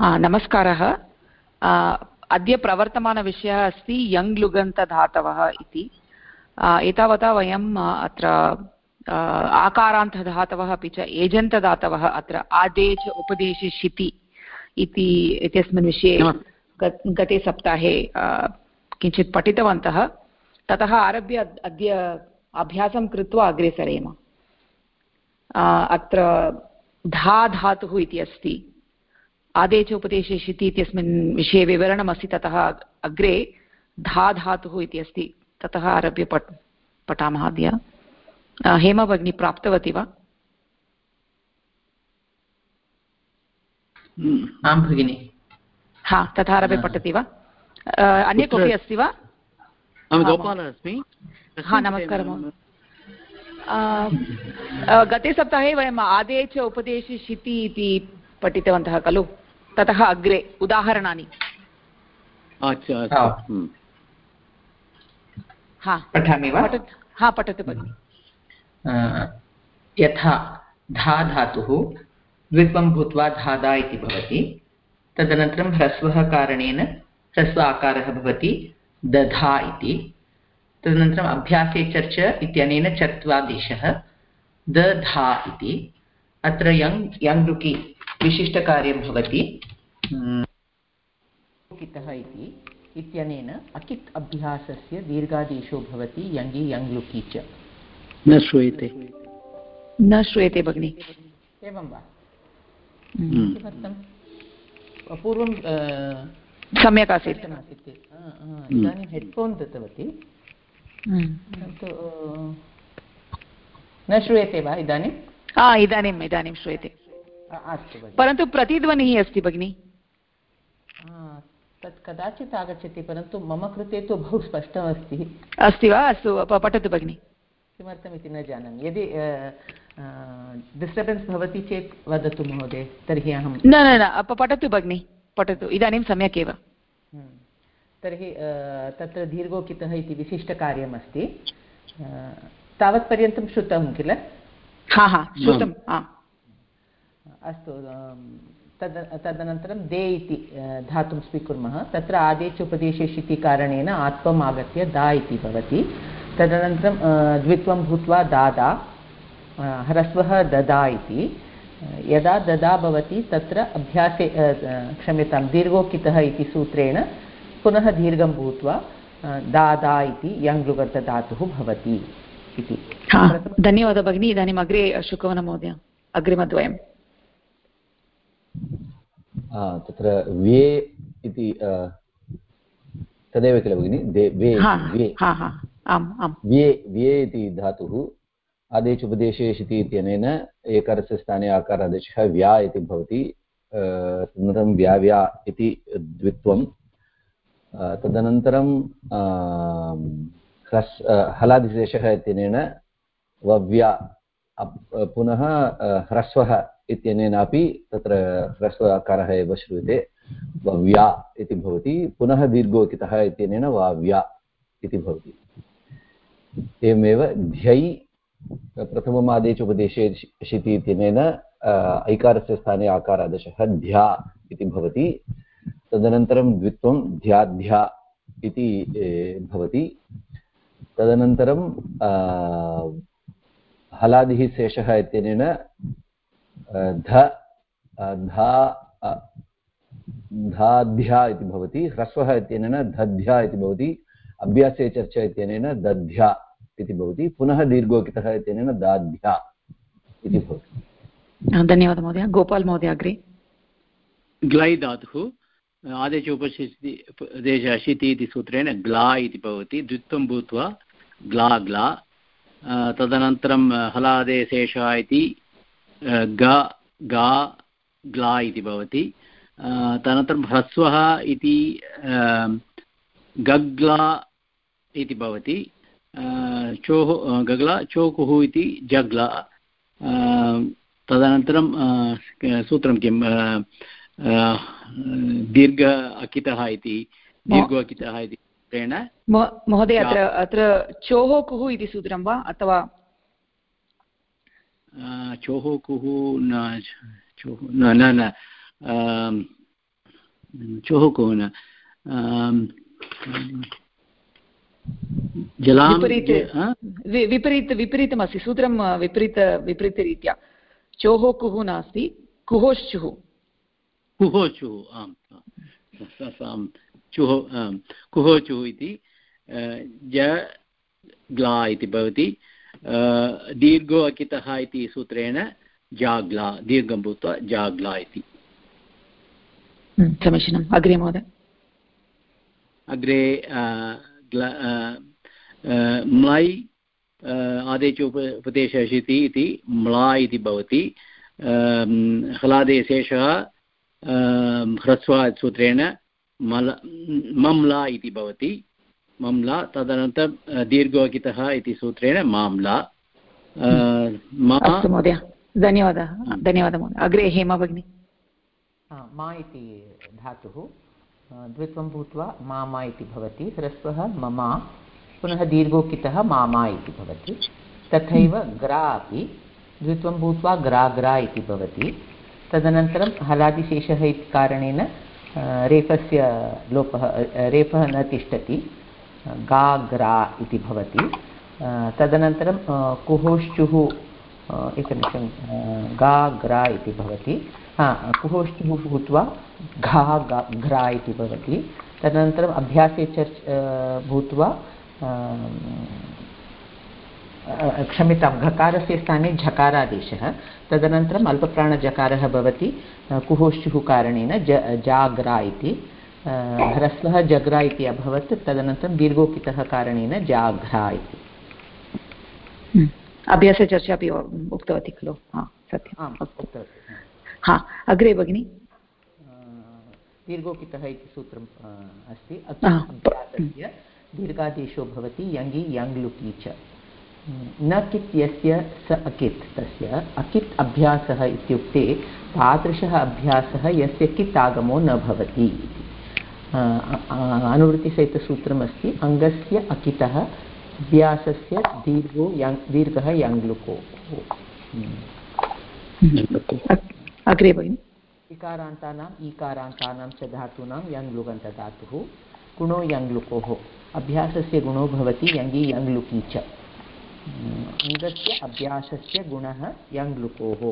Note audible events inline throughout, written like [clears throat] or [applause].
नमस्कारः. अद्य प्रवर्तमानविषयः अस्ति यङ् लुगन्तधातवः इति एतावता वयम् अत्र आकारान्तधातवः अपि च एजन्तदातवः अत्र आदे च उपदेशे शिति इति इत्यस्मिन् विषये गते सप्ताहे किञ्चित् पठितवन्तः. ततः आरभ्य अद्य अभ्यासं कृत्वा अग्रे सरेम अत्र धा धातुः इति अस्ति. आदे च उपदेशे शिति इत्यस्मिन् विषये विवरणमस्ति ततः अग्रे धा धातुः इति अस्ति ततः आरभ्य पठ पठामः अद्य। हेमा भगिनी प्राप्तवती वा? आं भगिनि। हा तथा आरभ्य पठति वा? अन्य कोऽपि अस्ति वा? गोपालः अस्मि। हा नमस्कारः गते सप्ताहे वयम् आदे च उपदेशे शिति इति पठितवन्तः खलु? ततः अग्रे उदाहरणानि। पठामि वा? हा पठतु भगिनि यथा धा धातुः द्वित्वं भूत्वा धादा इति भवति। तदनन्तरं ह्रस्वः कारणेन ह्रस्व आकारः भवति दधा इति। तदनन्तरम् अभ्यासे चर्च इत्यनेन चत्वादेशः दधा इति। अत्र यङ् यङ् लुकि विशिष्टकार्यं भवति। कितः इति। इत्यनेन अकित् अभ्यासस्य दीर्घादेशो भवति यङि यङ् लुकि च। न श्रूयते। न श्रूयते भगिनि। एवं वा? हम्म। किमर्थं पूर्वं सम्यक् आसीत्। इदानीं हेड्फोन् दत्तवती। हम्म। न श्रूयते वा इदानीं? हा इदानीम् इदानीं श्रूयते। परन्तु प्रतिध्वनिः अस्ति भगिनि। तत् कदाचित् आगच्छति परन्तु मम कृते तु बहु स्पष्टमस्ति। अस्ति वा? अस्तु पठतु भगिनि। किमर्थमिति न जानामि। यदि डिस्टर्बेन्स् भवति चेत् वदतु महोदय तर्हि अहं न न न पठतु भगिनि पठतु। इदानीं सम्यक् एव। हम्म। तर्हि तत्र दीर्घोकितः इति विशिष्टकार्यमस्ति। तावत्पर्यन्तं श्रुतं किल? हा हा श्रुतम् अस्तु तद्, तदनन्तरं दे इति धातुं स्वीकुर्मः। तत्र आदेश उपदेशेष् इति कारणेन आत्वम् आगत्य दा इति भवति। तदनन्तरं द्वित्वं भूत्वा दादा ह्रस्वः ददा इति। यदा ददा भवति, तत्र अभ्यासे क्षम्यतां दीर्घोकितः इति सूत्रेण पुनः दीर्घं भूत्वा दादा इति यङ्लुगन्तधातुः भवति इति। धन्यवादः भगिनी। इदानीम् अग्रे शुकवनमहोदय अग्रिमद्वयं तत्र वे इति तदेव किल भगिनि? वे व्ये व्ये इति धातुः आदेश उपदेशे शिति इत्यनेन एकारस्य स्थाने आकारादेशः व्या इति भवति तदनन्तरं व्याव्या इति द्वित्वं तदनन्तरं ह्रस् हलादिशेषः इत्यनेन वव्या पुनः ह्रस्वः इत्यनेनापि तत्र ह्रस्व आकारः एव श्रूयते। वव्या इति भवति। पुनः दीर्घोकितः इत्यनेन वाव्या इति भवति। एवमेव ध्यै प्रथमम् आदेश उपदेशे शिति इत्यनेन ऐकारस्य स्थाने आकारादशः ध्या इति भवति। तदनन्तरं द्वित्वं ध्याध्या इति भवति। तदनन्तरं हलादिः शेषः इत्यनेन ध धा धाध्या इति भवति ह्रस्वः इत्यनेन धध्या इति भवति अभ्यासे चर्चा इत्यनेन दध्या इति भवति पुनः दीर्घोकितः इत्यनेन दाध्या इति भवति। धन्यवादः महोदय। गोपाल् महोदय अग्रे। ग्लै धातुः आदेश उपशिति देश अशिति इति सूत्रेण ग्ला इति भवति द्वित्वं भूत्वा ग्ला ग्ला। तदनन्तरं हलादेशेषः इति ग गा ग्ला इति भवति। तदनन्तरं ह्रस्वः इति गग्ला इति भवति। चोः गग्ला चोकुः इति जग्ला। तदनन्तरं सूत्रं किं? दीर्घ अकितः इति दीर्घ अकितः इति सूत्रेण महोदय अत्र अत्र चोः कुः इति सूत्रं वा? अथवा चोः कुः न चोः न न चोः कोन जलां विपरीत विपरीतमस्ति सूत्रं विपरीत विपरीतरीत्या। चोः कुः नास्ति कुहोश्चुः। कुहोचुः आम् चुः कुहोचुः इति ज ग्ला इति भवति। दीर्घो अकितः इति सूत्रेण जाग्ला दीर्घं भूत्वा जाग्ला इति समीचीनम् अग्रे महोदय अग्रे म्लै आदेश उप उपदेशशिति इति म्ला इति भवति हलादेशेषः ह्रस्वा सूत्रेण मल मम्ला इति भवति मम्ला तदनन्तरं दीर्घोकितः इति सूत्रेण माम्ला अस्तु महोदय धन्यवादः धन्यवादः महोदय। अग्रे हेमा भगिनी। मा इति धातुः द्वित्वं भूत्वा मामा इति भवति ह्रस्वः ममा पुनः दीर्घोकितः मामा इति भवति। तथैव ग्रा अपि द्वित्वं भूत्वा ग्राग्रा इति भवति। तदनन्तरं हलादिशेषः इति कारणेन रेफस्य लोपः रेफः न तिष्ठति। गा ग्रा इति भवति। तदनन्तरं कुहोश्चुः एकनिमिषं गा इति भवति। हा कुहोश्चुः भूत्वा घा घ्रा इति भवति। तदनन्तरम् अभ्यासे चर्च भूत्वा क्षम्यतां, घकारस्य स्थाने झकारादेशः। तदनन्तरम् अल्पप्राणजकारः भवति। कुहोश्चुः कारणेन ज, जाग्रा इति। ह्रस्वः जग्रा इति अभवत् तदनन्तरं दीर्घोकितः कारणेन जाघ्रा इति। हम्म। अभ्यासचर्चा अपि उक्तवती खलु? हा सत्यम्। हा अग्रे भगिनि। दीर्घोकितः इति सूत्रम् अस्ति। अभ्यासस्य दीर्घादेशो भवति यङि यङ् लुकि च न कित् यस्य स अकित् तस्य अकित् अभ्यासः इत्युक्ते तादृशः अभ्यासः यस्य कित् आगमो न भवति इति। अनुवृत्तिसहितसूत्रमस्ति अङ्गस्य अकितः अभ्यासस्य दीर्घो यङ् दीर्घः यङ्लुको अग्रे भगिनि इकारान्तानाम् ईकारान्तानां च धातूनां यङ्लुगन्तधातुः गुणो यङ्लुकोः अभ्यासस्य गुणो भवति यङि यङ्लुकि च। अङ्गस्य अभ्यासस्य गुणः यङ्लुकोः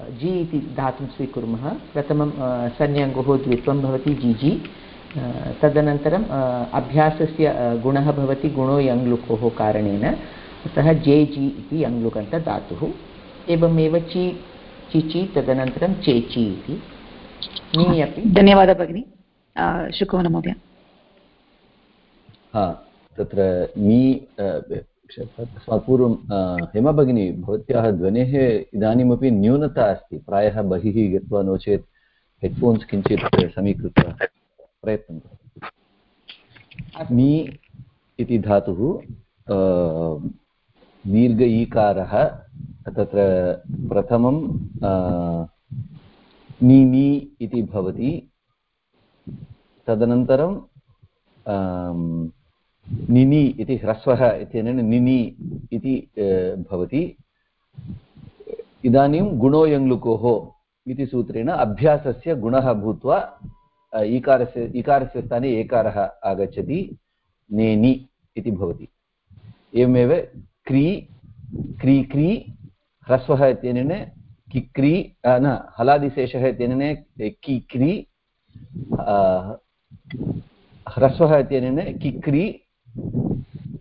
जि इति धातुं स्वीकुर्मः। प्रथमं संज्ञङ्गुः द्वित्वं भवति जिजि। तदनन्तरम् अभ्यासस्य गुणः भवति गुणो यङ्लुकोः कारणेन। अतः जे जि इति यङ्लुकन्तधातुः एवमेव चि चिचि तदनन्तरं चेचि इति। नि अपि? धन्यवादः भगिनि। शुकवनं महोदय। हा तत्र मी पूर्वं हेमा भगिनी, भवत्याः ध्वनेः इदानीमपि न्यूनता अस्ति। प्रायः बहिः गत्वा नो चेत् हेड्फोन्स् किञ्चित् समीकृत्य प्रयत्नं मी इति धातुः दीर्घ ईकारः तत्र प्रथमं नी इति भवति। तदनन्तरं निनि इति ह्रस्वः इत्यनेन निनि इति भवति। इदानीं गुणो यङ्लुकोः इति सूत्रेण अभ्यासस्य गुणः भूत्वा ईकारस्य ईकारस्य स्थाने एकारः आगच्छति। नेनि इति भवति। एवमेव क्री क्री क्री, ह्रस्वः इत्यनेन किक्री न, हलादिशेषः इत्यनेन किक्री ह्रस्वः इत्यनेन किक्री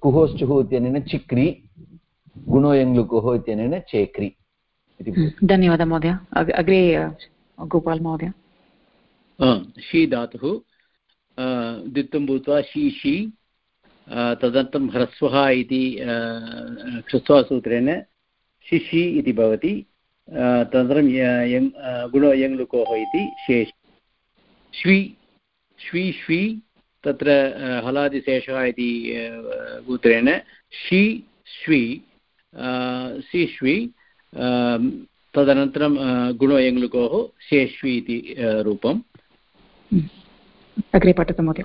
कुहोश्चुः इत्यनेन चिक्रि गुणो यङ्लुकुः इत्यनेन चेक्रि इति हम्म, धन्यवादः महोदय। अग्रे गोपाल् महोदय। शी धातुः द्वित्वं भूत्वा शी शी तदनन्तरं ह्रस्वः इति ह्रस्वसूत्रेण शिशि इति भवति। तदनन्तरं यङ् गुणो यङ्लुकोः इति शेष। श्वी श्वी श्वी तत्र हलादिशेषः इति सूत्रेण शि श्वी सि श्वी तदनन्तरं गुणो यङ्लुकोः शेष्वि इति रूपम्। अग्रे पठतु महोदय।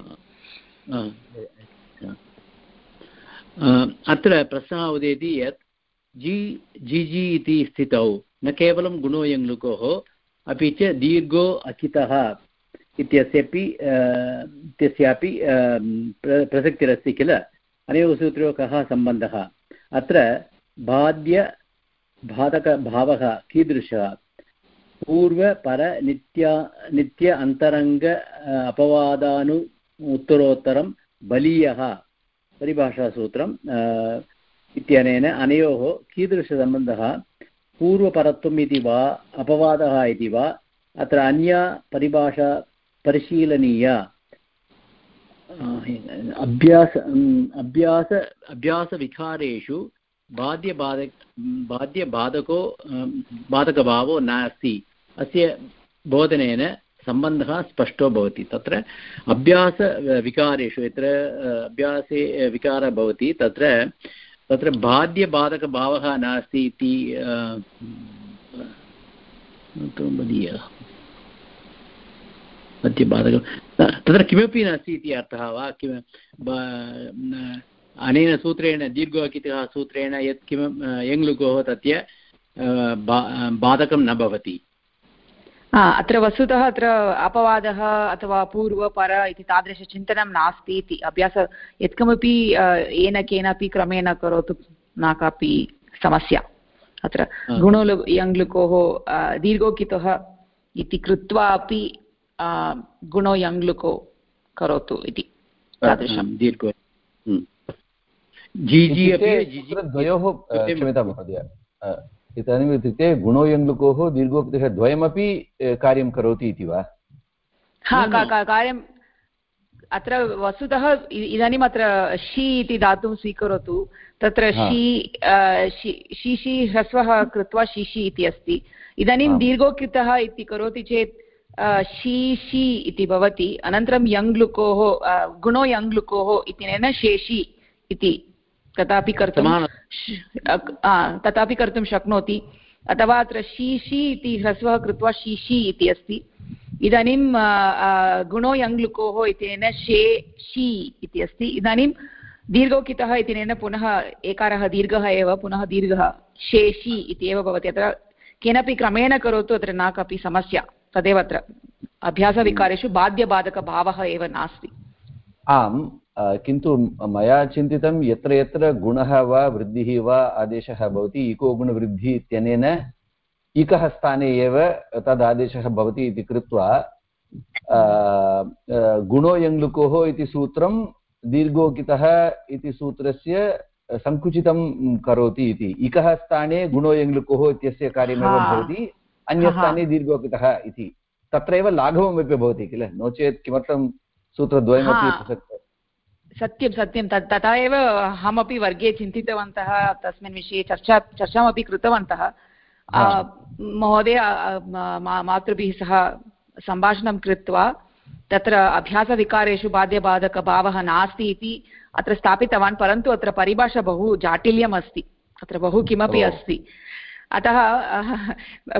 अत्र प्रश्नः उदेति यत् जि जि जि इति स्थितौ न केवलं गुणो यङ्लुकोः अपि च दीर्घो अकितः। इत्यस्यापि इत्यस्यापि प्रसक्तिरस्ति किल अनयोः सूत्रयोः कः सम्बन्धः अत्र बाध्य बाधकभावः कीदृशः पूर्वपरनित्या नित्य अन्तरङ्ग अपवादानु उत्तरोत्तरं बलीयः परिभाषासूत्रम् इत्यनेन अनयोः कीदृशसम्बन्धः पूर्वपरत्वम् इति वा अपवादः इति वा अत्र अन्या परिभाषा परिशीलनीया अभ्यास अभ्यास अभ्यासविकारेषु बाध्यबाधक बाध्यबाधको बाधकभावो नास्ति अस्य बोधनेन सम्बन्धः स्पष्टो भवति तत्र अभ्यासविकारेषु यत्र अभ्यासे विकारः भवति तत्र तत्र बाध्यबाधकभावः नास्ति इति मध्यबाधकं तत्र किमपि नास्ति इति अर्थः वा? किं अनेन सूत्रेण दीर्घोकितः सूत्रेण यत् किं यङ्लुकोः तस्य बाधकं न भवति। अत्र वस्तुतः अत्र अपवादः अथवा पूर्वपर इति तादृशचिन्तनं नास्ति इति। अभ्यास यत्कमपि येन केनापि क्रमेण करोतु न कापि समस्या। अत्र गुणो यङ्लुकोः दीर्घोकितः इति कृत्वा अपि गुणो यङ्लुको करोतु इति तादृशं दीर्घो द्वयोः क्षम्यतां महोदय इदानीम् इत्युक्ते गुणो यङ्लुकोः दीर्घोक्तिः द्वयमपि कार्यं करोति इति वा हा कार्यम् अत्र वस्तुतः इदानीम् अत्र शी इति धातुं स्वीकरोतु तत्र शी शीशी ह्रस्वः कृत्वा शीशी इति अस्ति इदानीं दीर्घोकृतः इति करोति चेत् शीशी इति भवति। अनन्तरं यङ्लुकोः गुणो यङ्लुकोः इत्यनेन शेषि इति। तथापि कर्तुं तथापि कर्तुं शक्नोति। अथवा अत्र शीशी इति ह्रस्वः कृत्वा शीशी इति अस्ति। इदानीं गुणो यङ्लुकोः इत्यनेन शे शी इति अस्ति। इदानीं दीर्घोकितः इत्यनेन पुनः एकारः दीर्घः एव पुनः दीर्घः। शेषि इति एव भवति। अत्र केनापि क्रमेण करोतु अत्र न कापि समस्या। तदेव अत्र अभ्यासविकारेषु बाध्यबाधकभावः एव नास्ति। आम् किन्तु मया चिन्तितं यत्र यत्र गुणः वा वृद्धिः वा आदेशः भवति इको गुणवृद्धिः इत्यनेन इकः स्थाने एव तद् आदेशः भवति इति कृत्वा गुणो यङ्लुकोः इति सूत्रं दीर्घोकितः इति सूत्रस्य सङ्कुचितं करोति इति। इकः स्थाने गुणो यङ्लुकोः इत्यस्य कार्यमेव भवति अन्यस्थाने दीर्घोकितः इति। तत्रैव लाघवमपि भवति किल? नो चेत् किमर्थं सूत्रद्वयमपि सत्यं सत्यं। तत् तथा एव अहमपि वर्गे चिन्तितवन्तः तस्मिन् विषये चर्चा चर्चामपि कृतवन्तः। महोदय मातृभिः सह सम्भाषणं कृत्वा तत्र अभ्यासविकारेषु बाध्यबाधकभावः नास्ति इति अत्र स्थापितवान् परन्तु अत्र परिभाषा बहु जाटिल्यम् अस्ति अत्र बहु किमपि अस्ति। अतः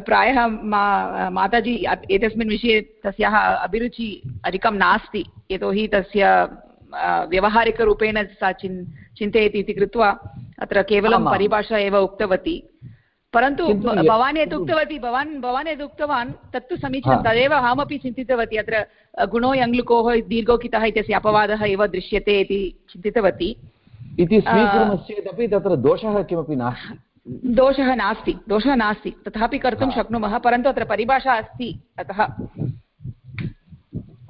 प्रायः मा माताजी एतस्मिन् विषये तस्याः अभिरुचि अधिकं नास्ति। यतोहि तस्य व्यवहारिकरूपेण सा चिन् चिन्तयति इति कृत्वा अत्र केवलं परिभाषा एव उक्तवती। परन्तु भवान् यत् उक्तवती भवान् भवान् यद् उक्तवान् तत्तु समीचीनं तदेव अहमपि चिन्तितवती। अत्र गुणो यङ्लुकोः दीर्घोकितः इत्यस्य अपवादः एव दृश्यते इति चिन्तितवती। इति स्वीकुर्मश्चेदपि तत्र दोषः किमपि नास्ति। दोषः नास्ति दोषः नास्ति तथापि कर्तुं शक्नुमः परन्तु अत्र परिभाषा अस्ति अतः।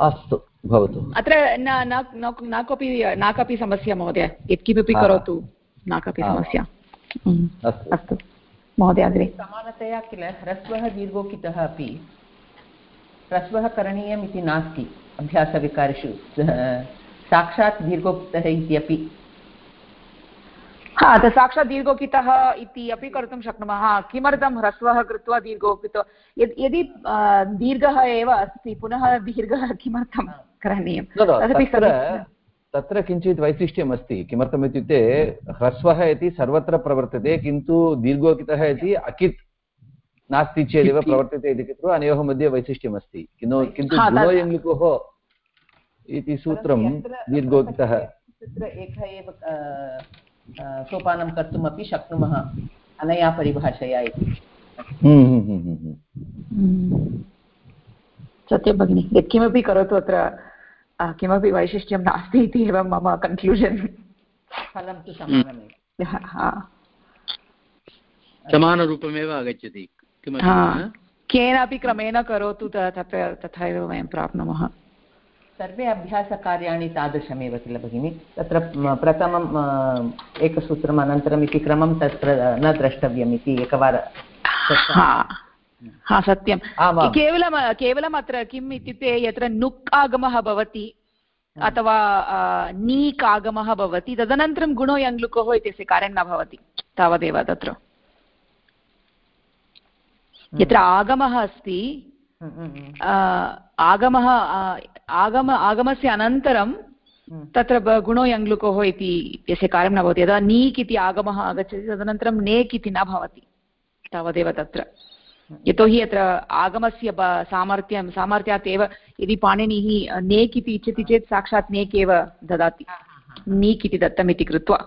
अस्तु भवतु। अत्र न न कोऽपि न कापि समस्या महोदय यत्किमपि करोतु न कापि समस्या। अस्तु। महोदय अग्रे। समानतया किल ह्रस्वः दीर्घोकितः अपि ह्रस्वः करणीयम् इति नास्ति अभ्यासविकारेषु साक्षात् दीर्घोक्तः इत्यपि हा साक्षात् दीर्घोकितः इति अपि कर्तुं शक्नुमः। किमर्थं ह्रस्वः कृत्वा दीर्घोकितो यद् यदि दीर्घः एव अस्ति पुनः दीर्घः किमर्थं करणीयं तत्र किञ्चित् वैशिष्ट्यम् अस्ति किमर्थम् इत्युक्ते ह्रस्वः इति सर्वत्र प्रवर्तते किन्तु दीर्घोकितः इति अकित् नास्ति चेदेव प्रवर्तते इति कृत्वा अनयोः मध्ये वैशिष्ट्यम् अस्ति किन्तु किन्तु गुणोयङ्लिकोः इति सूत्रं दीर्घोकितः तत्र एकः एव सोपानं कर्तुमपि शक्नुमः अनया परिभाषया इति। हम्म, हम्म, हम्म, सत्यं भगिनि यत्किमपि करोतु अत्र किमपि वैशिष्ट्यं नास्ति इति एव मम कन्क्लूषन् फलं तु समानमेव। समानरूपमेव आगच्छति केनापि क्रमेण करोतु तत्र तथा एव वयं प्राप्नुमः। सर्वे अभ्यासकार्याणि तादृशमेव किल भगिनि? तत्र प्रथमम् एकसूत्रम् अनन्तरम् इति क्रमं तत्र न द्रष्टव्यम् इति एकवारं हा सत्यं केवलं केवलम् अत्र किम् इत्युक्ते यत्र नुक् आगमः भवति अथवा नीक् आगमः भवति तदनन्तरं गुणो यङ्लुकोः इत्यस्य कार्यं न भवति तावदेव तत्र। यत्र आगमः अस्ति आगमः आगम आगमस्य अनन्तरं तत्र गुणो यङ्लुकोः इति यस्य कार्यं न भवति यदा नीक् इति आगमः आगच्छति तदनन्तरं नेक् इति न भवति तावदेव तत्र। यतोहि अत्र आगमस्य सामर्थ्यं सामर्थ्यात् एव यदि पाणिनिः नेक् इति इच्छति चेत् साक्षात् नेक् एव ददाति नीक् इति दत्तम् इति कृत्वा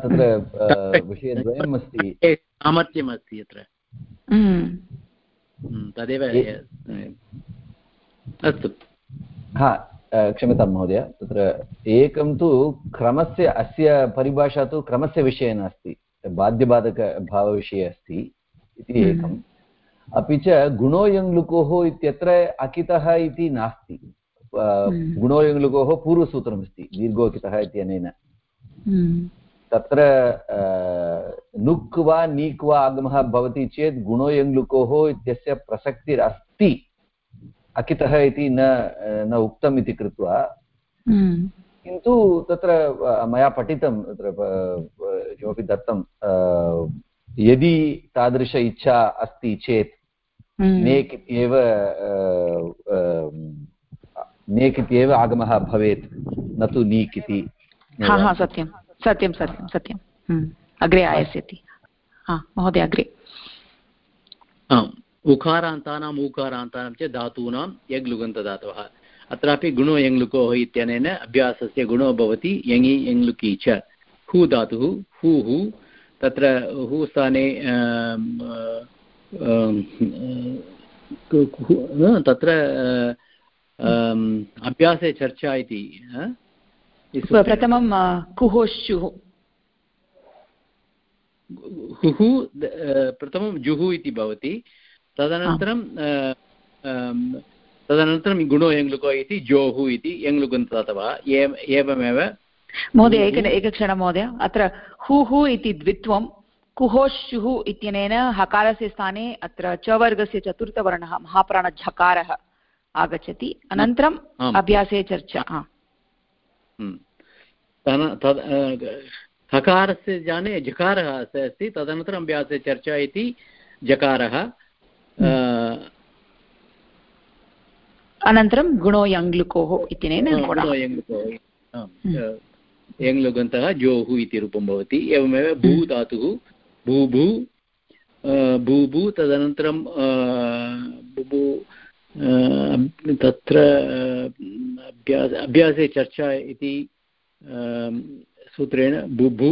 तत्र विषयद्वयम् अस्ति सामर्थ्यम् अस्ति अत्र। हम्म। हम्म, तदेव अस्तु हा क्षम्यतां महोदय तत्र एकं तु क्रमस्य अस्य परिभाषा तु क्रमस्य विषये नास्ति बाध्यबाधकभावविषये अस्ति इति हम्म। एकम् अपि च गुणोयङ्लुकोः इत्यत्र अकितः इति नास्ति हम्म। गुणोयङ्लुकोः पूर्वसूत्रमस्ति दीर्घोकितः इत्यनेन हम्म। तत्र नुक् वा नीक् वा आगमः भवति चेत् गुणोयङ्लुकोः इत्यस्य प्रसक्तिरस्ति। अकितः इति न न उक्तम् इति कृत्वा। किन्तु तत्र मया पठितं तत्र किमपि दत्तं यदि तादृश इच्छा अस्ति चेत् हम्म। नेक् इत्येव नेक् इत्येव आगमः भवेत् न तु नीक् इति। सत्यं सत्यं सत्यं सत्यं हम्म। अग्रे आयास्यति। महोदय, अग्रे। उकारान्तानाम् ऊकारान्तानां च धातूनां यग्लुगन्तधातवः अत्रापि गुणो यङ्लुकोः इत्यनेन अभ्यासस्य गुणो भवति, यङि, यङ्लुकी च। हु धातुः, हु हु। तत्र हु स्थाने तत्र अभ्यासे चर्चा इति प्रथमं कुहोश्युः हुः प्रथमं जुः इति भवति तदनन्तरं तदनन्तरं गुणो यङ्लुको इति जोः इति यङ्लुगन्ततवः एवमेव महोदय एक एकक्षणं महोदय अत्र हुः इति द्वित्वं कुहोश्युः इत्यनेन हकारस्य स्थाने अत्र च वर्गस्य चतुर्थवर्णः महाप्राणझकारः आगच्छति अनन्तरम् अभ्यासे चर्चा हम्म। हकारस्य जाने जकारः अस्ति तदनन्तरम् अभ्यासे चर्चा इति जकारः हम्म। अनन्तरं गुणो यङ्लुकोः इत्यनेन यङ्लुगन्तः जोः इति रूपं भवति एवमेव भू हम्म। धातुः भूभू भूभू तदनन्तरं बुभु तत्र अभ्यास अभ्यासे चर्चा इति सूत्रेण बुभु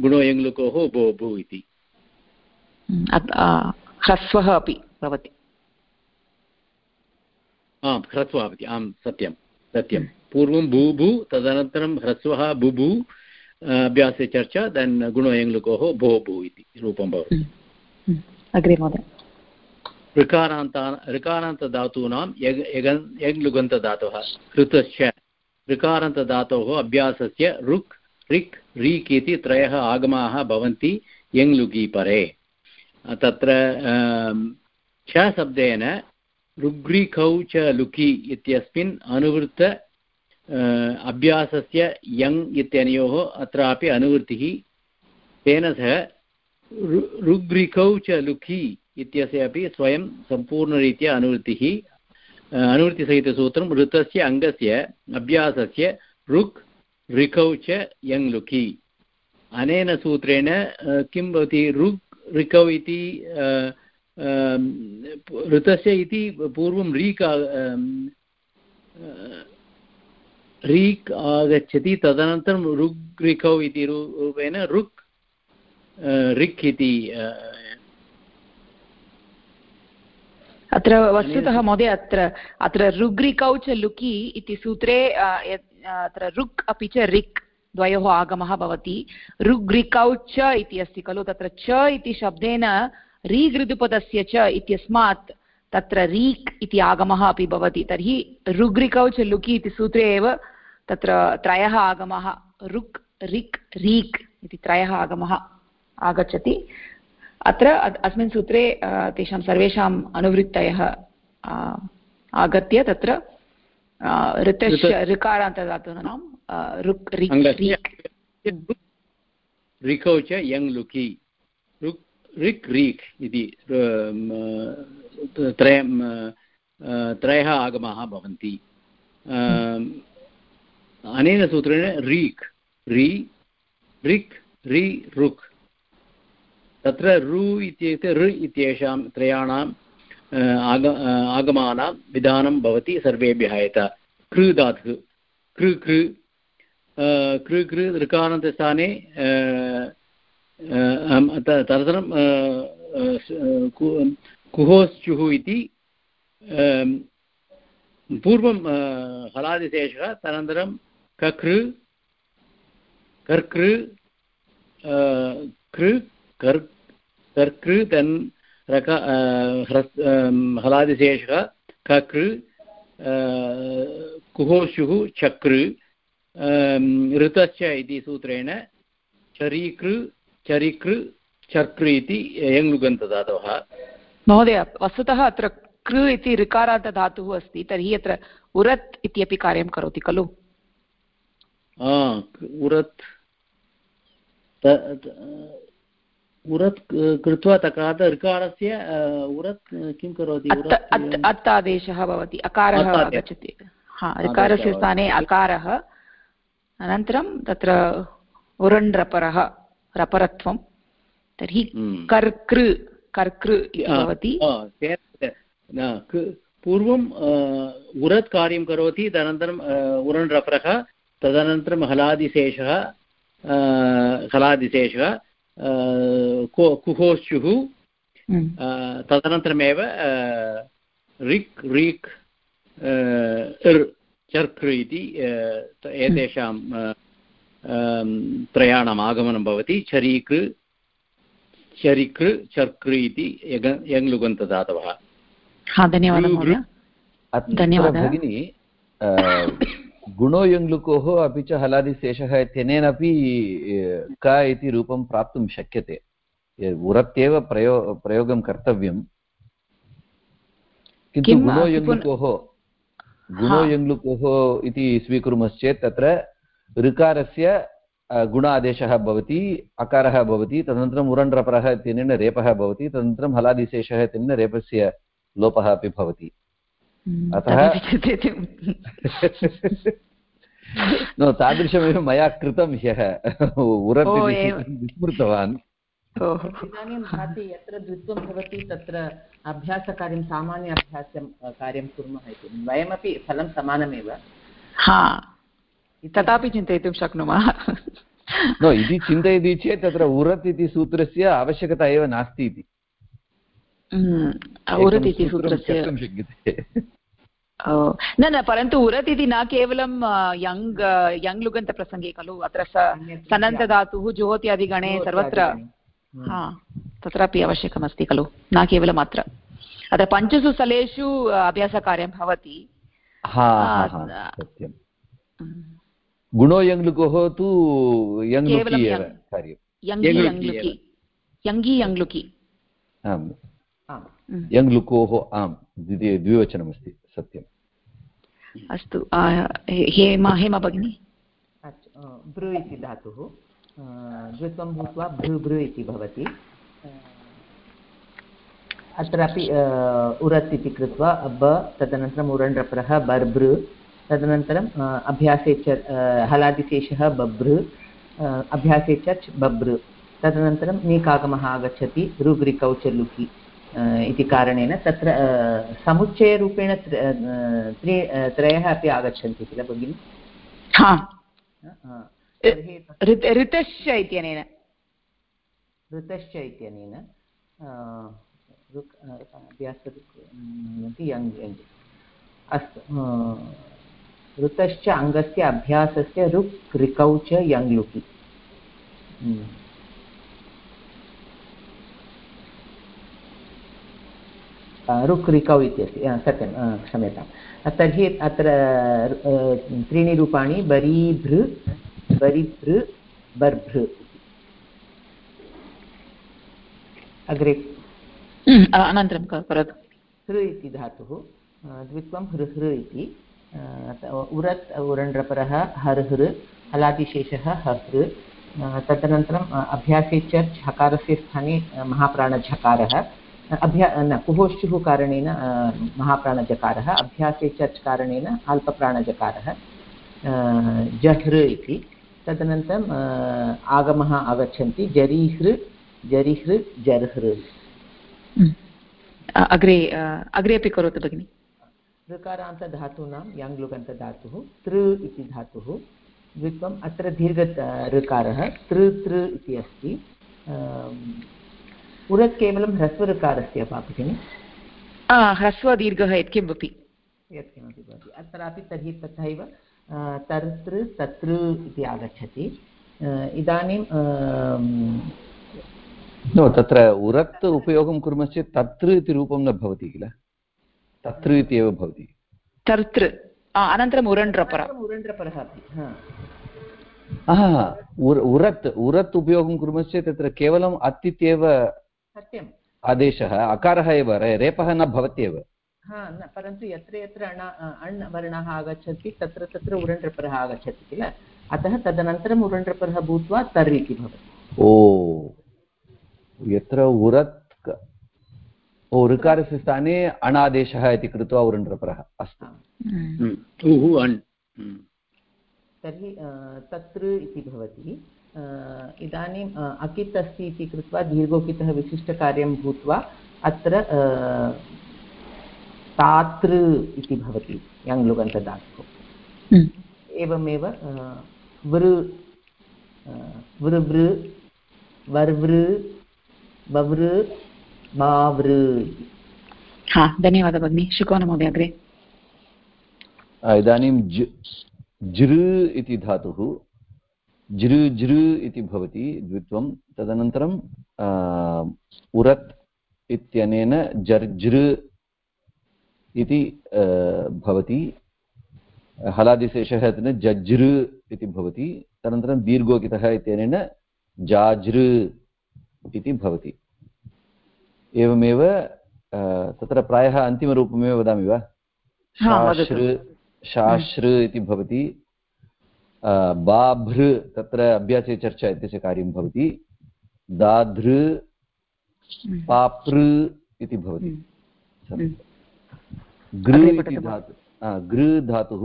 गुणो यङ्लुकोः भो भू इति। ह्रस्वः अपि भवति। आम् ह्रस्वः भवति आं सत्यं सत्यं। पूर्वं भूभु तदनन्तरं ह्रस्वः बुभु अभ्यासे चर्चा देन् गुणोयङ्लुकोः भो भू इति रूपं भवति। अग्रे महोदय। ऋकारान्ता, ऋकारान्तधातूनां यग्, यगन् यङ्लुगन्तधातवः कृतश्च ऋकारान्तधातोः अभ्यासस्य ऋक् ऋक् रीक् इति त्रयः आगमाः भवन्ति परे तत्र च शब्देन ऋग्रिखौ च लुकि इत्यस्मिन् अनुवृत्त अभ्यासस्य यङ् इत्यनयोः अत्रापि अनुवृत्तिः, तेन सह ऋग्रिखौ च लुकि इत्यस्य अपि स्वयं सम्पूर्णरीत्या अनुवृत्तिः अनुवृत्तिसहितसूत्रं ऋतस्य अङ्गस्य अभ्यासस्य ऋक् ऋखौ च यङ् लुकि अनेन सूत्रेण किं भवति ऋक्, ऋकौ इति ऋतस्य इति पूर्वं रीक् रीक् आगच्छति, तदनन्तरं ऋग् ऋकौ इति रूपेण ऋक् ऋक् इति अत्र वस्तुतः महोदय अत्र अत्र ऋग्रिकौ च लुकि इति सूत्रे अत्र ऋक् अपि च रिक् द्वयोः आगमः भवति। ऋग्रिकौ च इति अस्ति खलु तत्र च इति शब्देन रीघृदुपदस्य च इत्यस्मात् तत्र रीक् इति आगमः अपि भवति। तर्हि ऋग्रिकौ च लुकि इति सूत्रे एव तत्र त्रयः आगमः ऋक् रिक् रीक् इति त्रयः आगमः आगच्छति। अत्र अस्मिन् सूत्रे तेषां सर्वेषाम् अनुवृत्तयः आगत्य तत्र ऋतश्च ऋकारान्तधातूनां ऋक् ऋकौ च यङ् लुकि ऋक् रीक् इति त्रय त्रयः आगमाः भवन्ति। अनेन सूत्रेण रीक् रि ऋक् रि ऋक्। तत्र रु इत्युक्ते ऋ इत्येषां त्रयाणाम् आग आगमानां विधानं भवति सर्वेभ्यः यथा कृ धातुः कृ। कृ कृ। कृ ऋकारान्तस्थाने तदनन्तरं कुहोश्चुः इति पूर्वं हलादिशेषः तदनन्तरं ककृ, कर्कृ कृ, कर् कर्कृ तन् रक हलादिशेषः ककृ कुहोशुः चकृ ऋतश्च इति सूत्रेण चरीकृ चरिकृ चर्कृ इति यङ्लुगन्तधातवः महोदय वस्तुतः अत्र कृ इति ऋकारान्तधातुः अस्ति तर्हि अत्र उरत् इत्यपि कार्यं करोति खलु? उरत् उरत् कृत्वा तकात ऋकारस्य उरत् किं करोति अत् आदेशः भवति अकारः आगच्छति हा ऋकारस्य स्थाने अकारः अनन्तरं तत्र उरण् रपरत्वं तर्हि हम्म। कर्कृ कर्कृ इति भवति पूर्वम् उरत् कार्यं करोति तदनन्तरम् उरण् रपरः तदनन्तरं हलादिशेषः हलादिशेषः कुहोश्चुः हम्म। तदनन्तरमेव ऋक् रीक् चर्कृ इति एतेषां त्रयाणाम् आगमनं भवति। चरीकृ चरिकृ चर्कृ इति यङ्लुगन्तधातवः धन्यवादः भगिनी गुणो यङ्लुकोः अपि च हलादिशेषः इत्यनेन अपि क इति रूपं प्राप्तुं शक्यते। उरत्येव प्रयो प्रयोगं कर्तव्यं किन्तु गुणो यङ्लुकोः गुणो यङ्लुकोः इति स्वीकुर्मश्चेत् तत्र ऋकारस्य गुण आदेशः भवति अकारः भवति तदनन्तरम् उरण्ड्रपरः इत्यनेन रेपः भवति तदनन्तरं हलादिशेषः इत्यनेन रेपस्य लोपः अपि भवति। अतः [laughs] नो तादृशमेव मया कृतं ह्यः। उरत् विस्मृतवान्। इदानीं भाति यत्र द्वित्वं भवति तत्र अभ्यासकार्यं सामान्य अभ्यासं कार्यं कुर्मः इति। वयमपि फलं समानमेव। हा। तथापि चिन्तयितुं शक्नुमः। नो इति चिन्तयति चेत् तत्र उरत् इति सूत्रस्य आवश्यकता एव नास्ति इति। उरत् इति सूत्रस्य न न परन्तु उरत् इति न केवलं यङ् यङ् लुगन्तप्रसङ्गे खलु अत्र सनन्तधातुः ज्योत्यादिगणे सर्वत्र हा तत्रापि आवश्यकमस्ति खलु न केवलम् अत्र अत्र पञ्चसु स्थलेषु अभ्यासकार्यं भवति गुणो यङ्लुकोः तु यङ्गि यङ्लुकि यङ्गि यङ्लुकि यङ्लुकोः आम्। द्वितीय द्विवचनमस्ति सत्यम्। अस्तु हेमा हेमा भगिनि। भृ इति धातुः। द्वित्वं भूत्वा भृ भृ इति भवति। अत्रापि उरत् इति कृत्वा ब तदनन्तरम् उरण्ड्रपरः बर्भृ तदनन्तरम् अभ्यासे च हलादिशेषः बभृ अभ्यासे च बभृ तदनन्तरं नीकागमः आगच्छति ऋग्रिकौ च लुकि इति कारणेन तत्र समुच्चयरूपेण त्रि त्रयः अपि आगच्छन्ति किल भगिनि? ऋतश्च इत्यनेन ऋतश्च इत्यनेन यङ् अस्तु ऋतश्च अङ्गस्य अभ्यासस्य ऋक् ऋकौ च यङ्लुकि ऋक् ऋकौ इत्यस्ति सत्यं क्षम्यतां तर्हि अत्र त्रीणि रूपाणि बरीभृ बरिभृ बर्भृ अग्रे अनन्तरं करोतु हृ इति धातुः द्वित्वं हृहृ इति उरत् उरण्ड्रपरः हर्हृ हलादिशेषः हृ तदनन्तरम् अभ्यासे चर्च् हकारस्य स्थाने महाप्राणझकारः अभ्या न कुहोश्चुः कारणेन महाप्राणजकारः अभ्यासे चर्च् कारणेन अल्पप्राणजकारः जहृ इति। तदनन्तरम् आगमः आगच्छन्ति जरीहृ जरिहृ जर्हृ अग्रे अग्रे अपि करोतु भगिनि। ऋकारान्तधातूनां याङ्लुगन्तधातुः तृ इति धातुः द्वित्वम् अत्र दीर्घ ऋकारः तृ तृ इति अस्ति। पुरत् केवलं ह्रस्वऋकारस्य वा भगिनि? ह्रस्वदीर्घः यत्किमपि। यत्किमपि भवति। अत्रापि तर्हि तथैव तर्तृ ततृ इति आगच्छति। इदानीं नो तत्र उरत् उपयोगं कुर्मश्चेत् तत्र इति रूपं न भवति किल? तत्र इति एव भवति। तर्तृ। अनन्तरम् उरण्ड्रपर। उरण्ड्रपरः अपि उरत् उरत् उपयोगं कुर्मश्चेत् तत्र केवलम् अत् इत्येव सत्यम्। आदेशः अकारः एव रेपः न भवत्येव। हा न परन्तु यत्र यत्र अण अण् वर्णः आगच्छति तत्र तत्र उरण्ड्रपरः आगच्छति किल? अतः तदनन्तरम् उरण्ड्रपरः भूत्वा तर् इति भवति। ओ यत्र उरत् ओ ऋकारस्य स्थाने अणादेशः इति कृत्वा उरण्ड्रपरः अस्तु। तर्हि तत्र इति भवति। इदानीम् अकित् अस्ति इति कृत्वा दीर्घोकितः विशिष्टकार्यं भूत्वा अत्र तातृ इति भवति यङ्लुगन्तदातुः एवमेव वृ वृवृ वर्वृ बवृ बावृ हा धन्यवादः भगिनि शुकोन महोदय अग्रे। इदानीं जृ इति धातुः जृ जृ इति भवति द्वित्वं तदनन्तरं उरत् इत्यनेन जर्जृ इति भवति। हलादिशेषः जज्ऋ इति भवति। तदनन्तरं दीर्घोकितः इत्यनेन जाजृ इति भवति। एवमेव तत्र प्रायः अन्तिमरूपमेव वदामि वा? शाश्रृ शाश्रृ इति भवति। बाभृ तत्र अभ्यासे चर्चा इत्यस्य कार्यं भवति। दाधृ पापृ इति भवति। गृ इति धातु गृ धातुः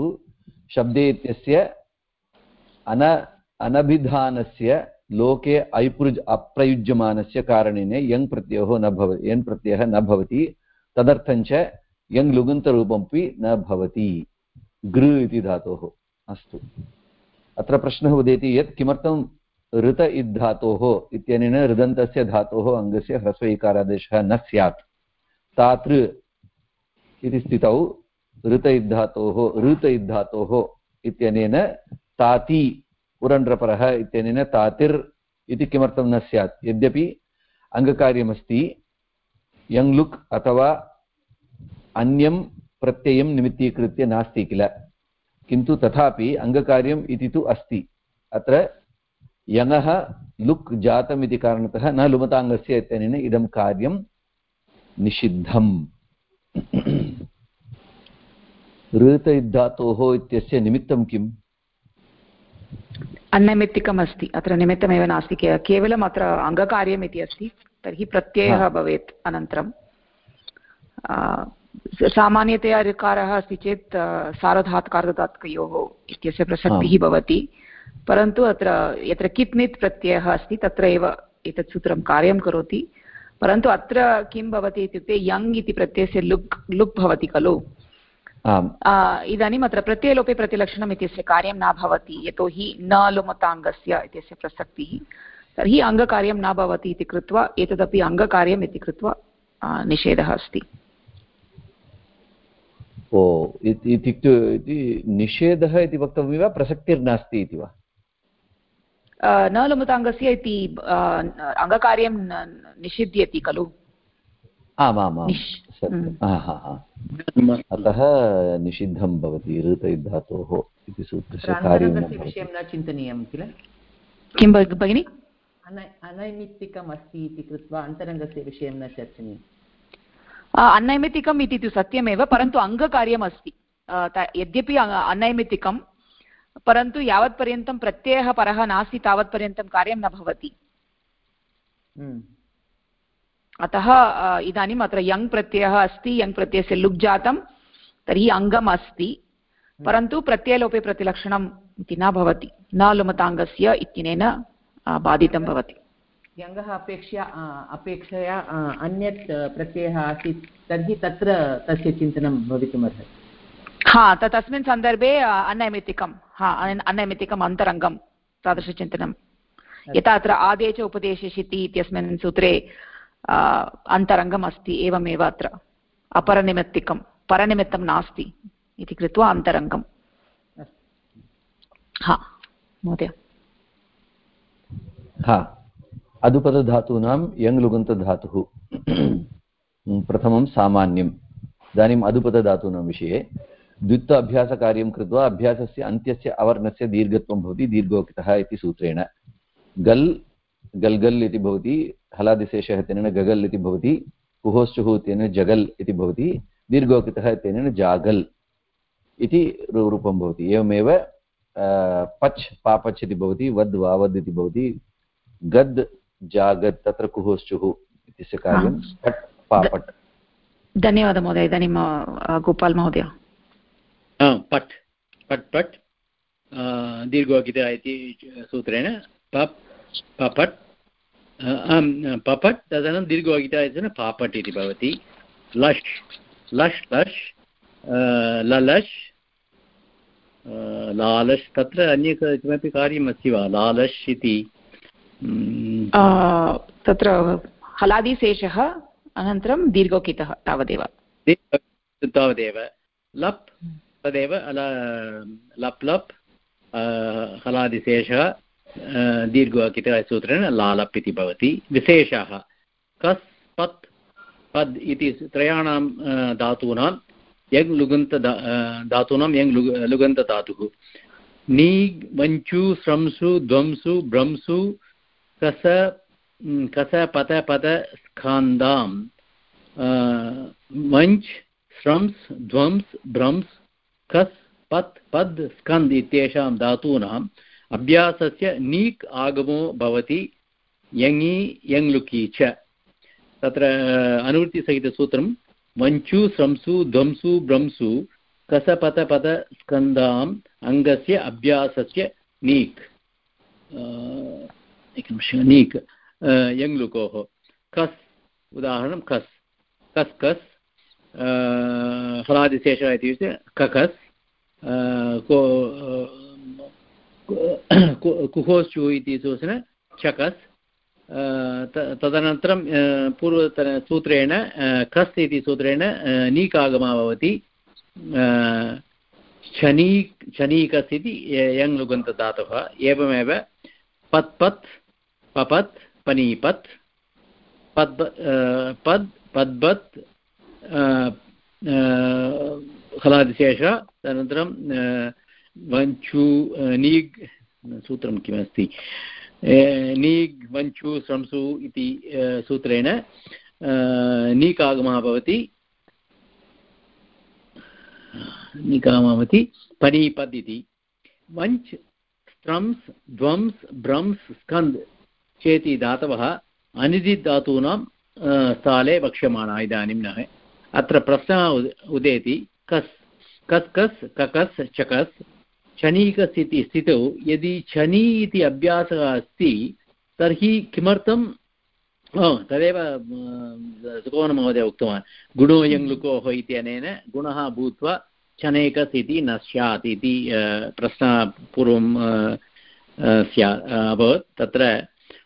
शब्दे इत्यस्य अन अनभिधानस्य लोके ऐपृज् अप्रयुज्यमानस्य कारणेन यङ् प्रत्ययो न भव यङ् प्रत्ययः न भवति। तदर्थञ्च यङ् लुगन्तरूपमपि न भवति। गृ इति धातोः। अस्तु। अत्र प्रश्नः उदेति यत् किमर्थं ऋत इद्धातोः इत्यनेन ऋदन्तस्य धातोः अङ्गस्य ह्रस्व इकारादेशः न स्यात्? तातृ इति स्थितौ ऋत इद्धातोः ऋत इद्धातोः इत्यनेन ताति पुरण्ड्रपरः इत्यनेन तातिर् इति किमर्थं न स्यात्? यद्यपि अङ्गकार्यमस्ति यङ्लुक् अथवा अन्यं प्रत्ययं निमित्तीकृत्य नास्ति किल? किन्तु तथापि अङ्गकार्यम् इति तु अस्ति। अत्र यङः लुक् जातम् इति कारणतः न लुमताङ्गस्य इत्यनेन इदं कार्यं निषिद्धम्। [clears throat] ऋत इद्धातोः इत्यस्य निमित्तं किम्? अन्नमित्तिकम् अस्ति अत्र निमित्तमेव नास्ति। केवलम् अत्र अङ्गकार्यम् इति अस्ति। तर्हि प्रत्ययः भवेत् अनन्तरं। सामान्यतया ऋकारः अस्ति चेत् सारधात्कार्धधात्कयोः इत्यस्य प्रसक्तिः भवति। परन्तु अत्र यत्र कित् नित् प्रत्ययः अस्ति तत्र एव एतत् सूत्रं कार्यं करोति। परन्तु अत्र किं भवति इत्युक्ते यङ् इति प्रत्ययस्य लुक् लुक् भवति खलु। इदानीम् अत्र प्रत्ययलोपे प्रतिलक्षणम् इत्यस्य कार्यं न भवति यतोहि न लुमताङ्गस्य इत्यस्य प्रसक्तिः। तर्हि अङ्गकार्यं न भवति इति कृत्वा एतदपि अङ्गकार्यम् इति कृत्वा निषेधः अस्ति। ओ इत्युक्ते इति निषेधः इति वक्तव्यं वा प्रसक्तिर्नास्ति इति वा? न लुमताङ्गस्य इति अङ्गकार्यं निषिध्यति खलु? आमामाम् अतः निषिद्धं भवति ऋतैधातोः इति सूत्रस्य कार्यं विषयं न चिन्तनीयं किल? किं भगिनि? अनैमित्तिकम् अस्ति इति कृत्वा अन्तरङ्गस्य विषयं न चर्चनीयम्। अनैमित्तिकम् इति तु सत्यमेव परन्तु अङ्गकार्यम् अस्ति यद्यपि अनैमित्तिकं परन्तु यावत्पर्यन्तं प्रत्ययः परः नास्ति तावत्पर्यन्तं कार्यं न भवति। हम्म। अतः इदानीम् अत्र यङ् प्रत्ययः अस्ति यङ् प्रत्ययस्य लुक् जातं तर्हि अङ्गम् अस्ति हम्म। परन्तु प्रत्ययलोपे प्रतिलक्षणम् इति न भवति। न लुमताङ्गस्य इत्यनेन बाधितं भवति। यङ्गः अपेक्षया अपेक्षया अन्यत् प्रत्ययः आसीत् तर्हि तत्र तस्य चिन्तनं भवितुमर्हति। हा तस्मिन् सन्दर्भे अनैमित्तिकं हा अनैमित्तिकम् अन्तरङ्गं तादृशचिन्तनं। यथा अत्र आदेश उपदेशशिति इत्यस्मिन् सूत्रे अन्तरङ्गम् अस्ति एवमेव अत्र। अपरनिमित्तिकं परनिमित्तं नास्ति इति कृत्वा अन्तरङ्गम्। हा महोदय। हा। अधुपदधातूनां यङ् लुगन्तधातुः [clears throat] प्रथमं सामान्यम्। इदानीम् अधुपदधातूनां विषये द्वित्व अभ्यासकार्यं कृत्वा अभ्यासस्य अन्त्यस्य अवर्णस्य दीर्घत्वं भवति, दीर्घोक्तः इति सूत्रेण। गल्, गल्गल् इति भवति हलादिशेषः इत्यनेन गगल् इति भवति, कुहोश्चुः इत्यनेन जगल् इति भवति, दीर्घोक्तः इत्यनेन जागल् इति रूपं भवति। एवमेव पच्, पापच् इति भवति, वद् वावद् इति भवति। गद् जागत् तत्र कुहोश्चुः इत्यस्य कार्यं पट् पापट्। धन्यवादः महोदय इदानीं गोपाल् महोदय। पट्। पट् पट्। दीर्घोगिता इति सूत्रेण पप् पपट्। पपट् तदनन्तरं दीर्घोगिता इति पापट् इति भवति। लश् लश् लश्। ललश्। लालश् तत्र अन्य किमपि कार्यम् अस्ति वा? लालश् इति। तत्र हलादिशेषः अनन्तरं दीर्घोकितः तावदेव। तावदेव लप्, तदेव लप् लप् हलादिशेषः दीर्घोकितः सूत्रेण लालप् इति भवति। विशेषः, कस्, पत्, पद् इति त्रयाणां धातूनां, यङ् लुगन्त धातूनां यङ् लुगन्तधातुः। नी, वञ्चु स्रंसु ध्वंसु भ्रंसु कस कस पद पद स्कान्दां वञ्च् स्रंस् ध्वंस् भ्रंस् कस्, पत्, पद्, स्कन्द् इत्येषां धातूनाम् अभ्यासस्य नीक् आगमो भवति, यङि, यङ्लुकि च। तत्र अनुवृत्तिसहितसूत्रं वञ्चु स्रंसु ध्वंसु भ्रंसु कसपतपद स्कन्दाम्, अङ्गस्य अभ्यासस्य नीक्। एकनिमिषं नीक् यङ्लुकोः। कस्, उदाहरणं कस्। कस् कस् हलादिशेषः इत्युक्ते ककस् कुहोश्चु इति सूचन, चकस् तदनन्तरं पूर्वतनसूत्रेण कस् इति सूत्रेण नीकागमः भवति शनी, शनीकस् इति यङ्लुगन्तधातुः एवमेव पत् पत् पपत्, पनीपत् पद् पद्, पद्बत् हलादिशेष अनन्तरं वञ्चु नीग्, सूत्रं किमस्ति? नीग्, वञ्चु स्रंसु इति सूत्रेण नीकागमः भवति। नीकागमः भवति। पनीपद् इति। वञ्च् स्त्रंस् ध्वंस् भ्रंस् स्कन्द्। चेति धातवः अनिदित् धातूनां स्थाले वक्ष्यमाणा इदानीं न अत्र प्रश्नः उदेति, कस् कस् कस् ककस्, चकस् शनीकस् इति स्थितौ, यदि शनी इति अभ्यासः अस्ति, तर्हि किमर्थं तदेव सुकोनमहोदय उक्तवान्। गुणो यङ्लुकोः इत्यनेन गुणः भूत्वा शनैकस् इति न स्यात् इति प्रश्नः पूर्वं स्या, अभवत्। तत्र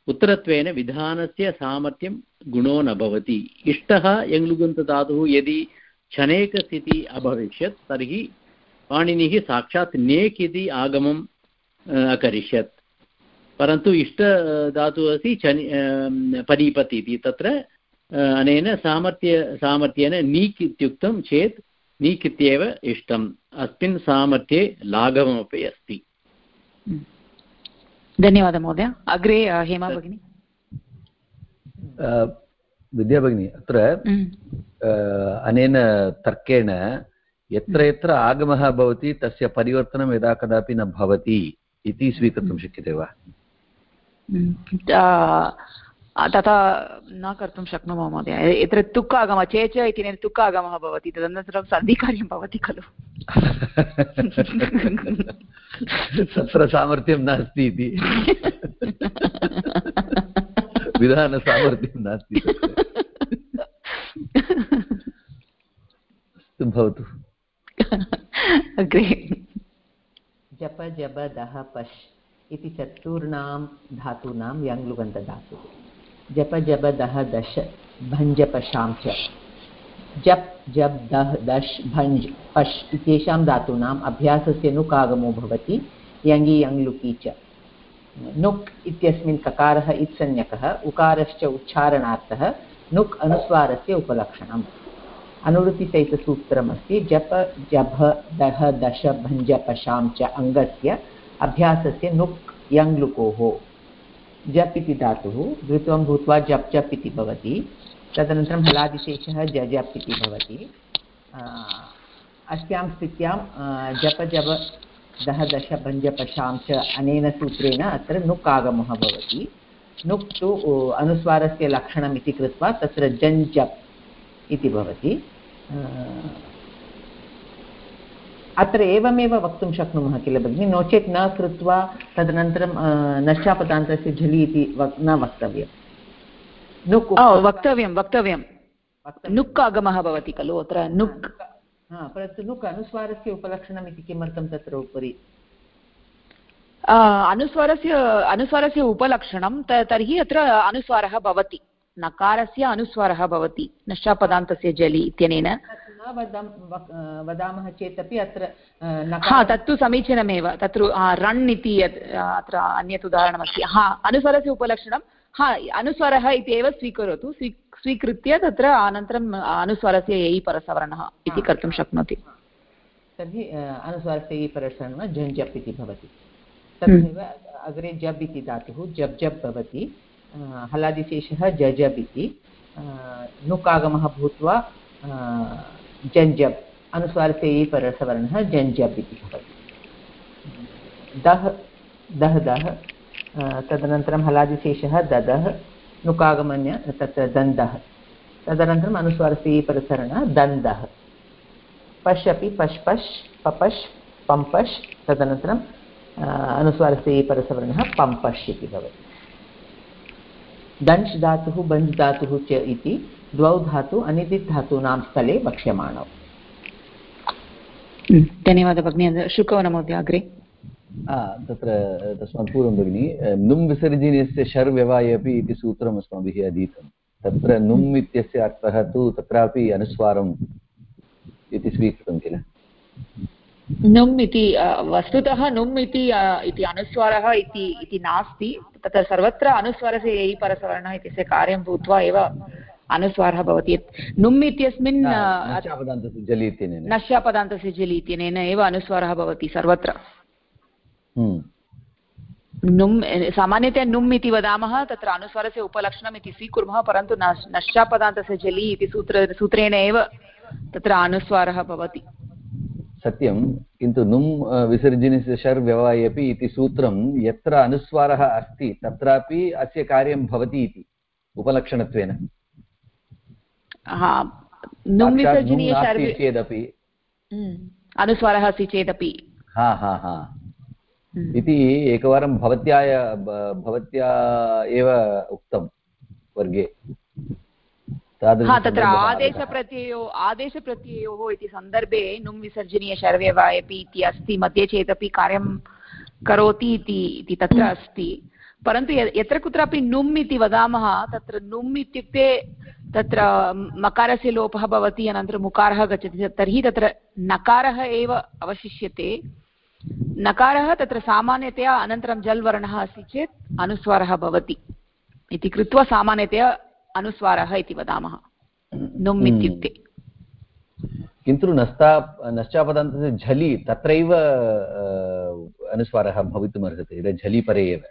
उत्तरत्वेन विधानस्य सामर्थ्यं गुणो न भवति। इष्टः यङ्लुगन्तधातुः यदि क्षणेकस्थितिः अभविष्यत्, तर्हि पाणिनिः साक्षात् नेक् इति आगमम् अकरिष्यत्। परन्तु इष्टधातुः अस्ति चनि पनीपत् इति। तत्र अनेन सामर्थ्य, सामर्थ्येन नीक् इत्युक्तं चेत् नीक् इत्येव इष्टम्। अस्मिन् सामर्थ्ये लाघवमपि अस्ति। धन्यवादः महोदय। अग्रे हेमा भगिनी। विद्या भगिनी अत्र अनेन तर्केण यत्र यत्र आगमः भवति तस्य परिवर्तनं यदा कदापि न भवति इति स्वीकर्तुं शक्यते वा? तथा न कर्तुं शक्नुमः महोदय। यत्र तुक् आगमः चेच इत्यनेन तुक् आगमः भवति तदनन्तरं सन्धिकार्यं भवति खलु। [laughs] तत्र सामर्थ्यं नास्ति इति। विधानसामर्थ्यं नास्ति अस्तु भवतु। अग्रे। जप जब दः पश् इति चतुर्णां धातूनां यङ्लुगन्तधातुः जप जब दह दश भञ्जपशां च जप् जप्, दह्, दश्, भञ्ज्, पश् इत्येषां धातूनाम् अभ्यासस्य नुक् आगमो भवति। यङि यङ्लुकि च। नुक् इत्यस्मिन् ककारः इत्संज्ञकः, उकारश्च उच्चारणार्थः नुक् अनुस्वारस्य उपलक्षणम्। अनुवृत्तिसहितसूत्रमस्ति, जप, जभ, दह, दश भञ्ज पशां च अङ्गस्य अभ्यासस्य नुक् यङ्लुकोः जप् इति धातुः द्वित्वं भूत्वा जप् जप् इति भवति। तदनन्तरं हलादिशेषः जजप् इति भवति। अस्यां स्थित्यां जप जप दह दश भञ्जपशां च अनेन सूत्रेण अत्र नुक् आगमः भवति। नुक् तु अनुस्वारस्य लक्षणम् इति कृत्वा तत्र जप् इति भवति। अत्र एवमेव वक्तुं शक्नुमः किल भगिनि? नो चेत् न कृत्वा तदनन्तरं नश्चापदान्तस्य झलि इति न वक्तव्यं नुक् वक्तव्यं वक्तव्यं। नुक् आगमः भवति खलु अत्र नुक्। परन्तु नुक् अनुस्वारस्य उपलक्षणम् इति किमर्थं तत्र उपरि? अनुस्वारस्य अनुस्वारस्य उपलक्षणं तर्हि अत्र अनुस्वारः भवति। नकारस्य अनुस्वारः भवति नश्चापदान्तस्य जलि इत्यनेन। वदामः चेत् अपि अत्र हा तत्तु समीचीनमेव तत्र रण् इति अत्र अन्यत् उदाहरणमस्ति। हा अनुस्वरस्य उपलक्षणं हा अनुस्वरः इत्येव स्वीकरोतु स्वी स्वीकृत्य तत्र अनन्तरम् अनुस्वरस्य ययि परसवर्णः इति कर्तुं शक्नोति। तर्हि अनुस्वारस्य ययि परसवर्णः झञ्झप् इति भवति। तथैव अग्रे जब् इति धातुः जब् जब् भवति। हलादिशेषः जजब् इति। नुकागमः भूत्वा जञ्जब् अनुस्वारस्य परसवर्णः जञ्जब् इति भवति। दः दः दः तदनन्तरं हलादिशेषः ददः, नुकागमन्य तत्र दन्दः। तदनन्तरम् अनुस्वारस्य ये परसवर्णः दन्दः। पश् अपि पश् पश्, पपश्, पम्पश् तदनन्तरम् अनुस्वारस्य परसवर्णः पम्पश् इति भवति। दंश् धातुः बञ्च् धातुः च इति द्वौ धातु अनिदित् धातूनां स्थले वक्ष्यमाणौ। धन्यवादः भगिनी शुकवनमहोदय अग्रे तत्र तस्मात् पूर्वं भगिनि नुम् विसर्जनीयस्य शर् व्यवाय अपि इति सूत्रम् अस्माभिः अधीतं। तत्र नुम् इत्यस्य अर्थः तु तत्रापि अनुस्वारम् इति स्वीकृतं किल? नुम् इति वस्तुतः नुम् इति इति अनुस्वारः इति नास्ति। तत्र सर्वत्र अनुस्वारस्य ययि परसवर्णः इत्यस्य कार्यं भूत्वा एव अनुस्वारः भवति यत् नुम् इत्यस्मिन् नश्यापदान्तस्य जलि इत्यनेन एव अनुस्वारः भवति सर्वत्र नुम् सामान्यतया नुम् इति वदामः तत्र अनुस्वारस्य उपलक्षणम् इति स्वीकुर्मः परन्तु नश्चापदान्तस्य जलि इति सूत्र सूत्रेण एव तत्र अनुस्वारः भवति सत्यं किन्तु नुम् विसर्जनस्य शर् व्यवाय अपि इति सूत्रं यत्र अनुस्वारः अस्ति तत्रापि अस्य कार्यं भवति इति उपलक्षणत्वेन। चेदपि। अनुस्वारः अस्ति चेदपि। हा हा हा। इति एकवारं भवत्या भवत्या एव उक्तं वर्गे। हा तत्र आदेशप्रत्ययो आदेशप्रत्ययोः इति सन्दर्भे नुम् विसर्जनीय शर्व्यवायपि इति अस्ति मध्ये चेदपि कार्यं करोति इति तत्र अस्ति। परन्तु यत्र कुत्रापि नुम् इति वदामः तत्र नुम् इत्युक्ते तत्र मकारस्य लोपः भवति अनन्तरम् उकारः गच्छति तर्हि तत्र नकारः एव अवशिष्यते। नकारः तत्र सामान्यतया अनन्तरं जल् वर्णः अस्ति चेत् अनुस्वारः भवति। इति कृत्वा सामान्यतया अनुस्वारः इति वदामः। नुम् हम्म। इत्युक्ते। किन्तु नस्ता नश्चापदान्तस्य झलि तत्रैव अनुस्वारः भवितुमर्हति झलि परे एव।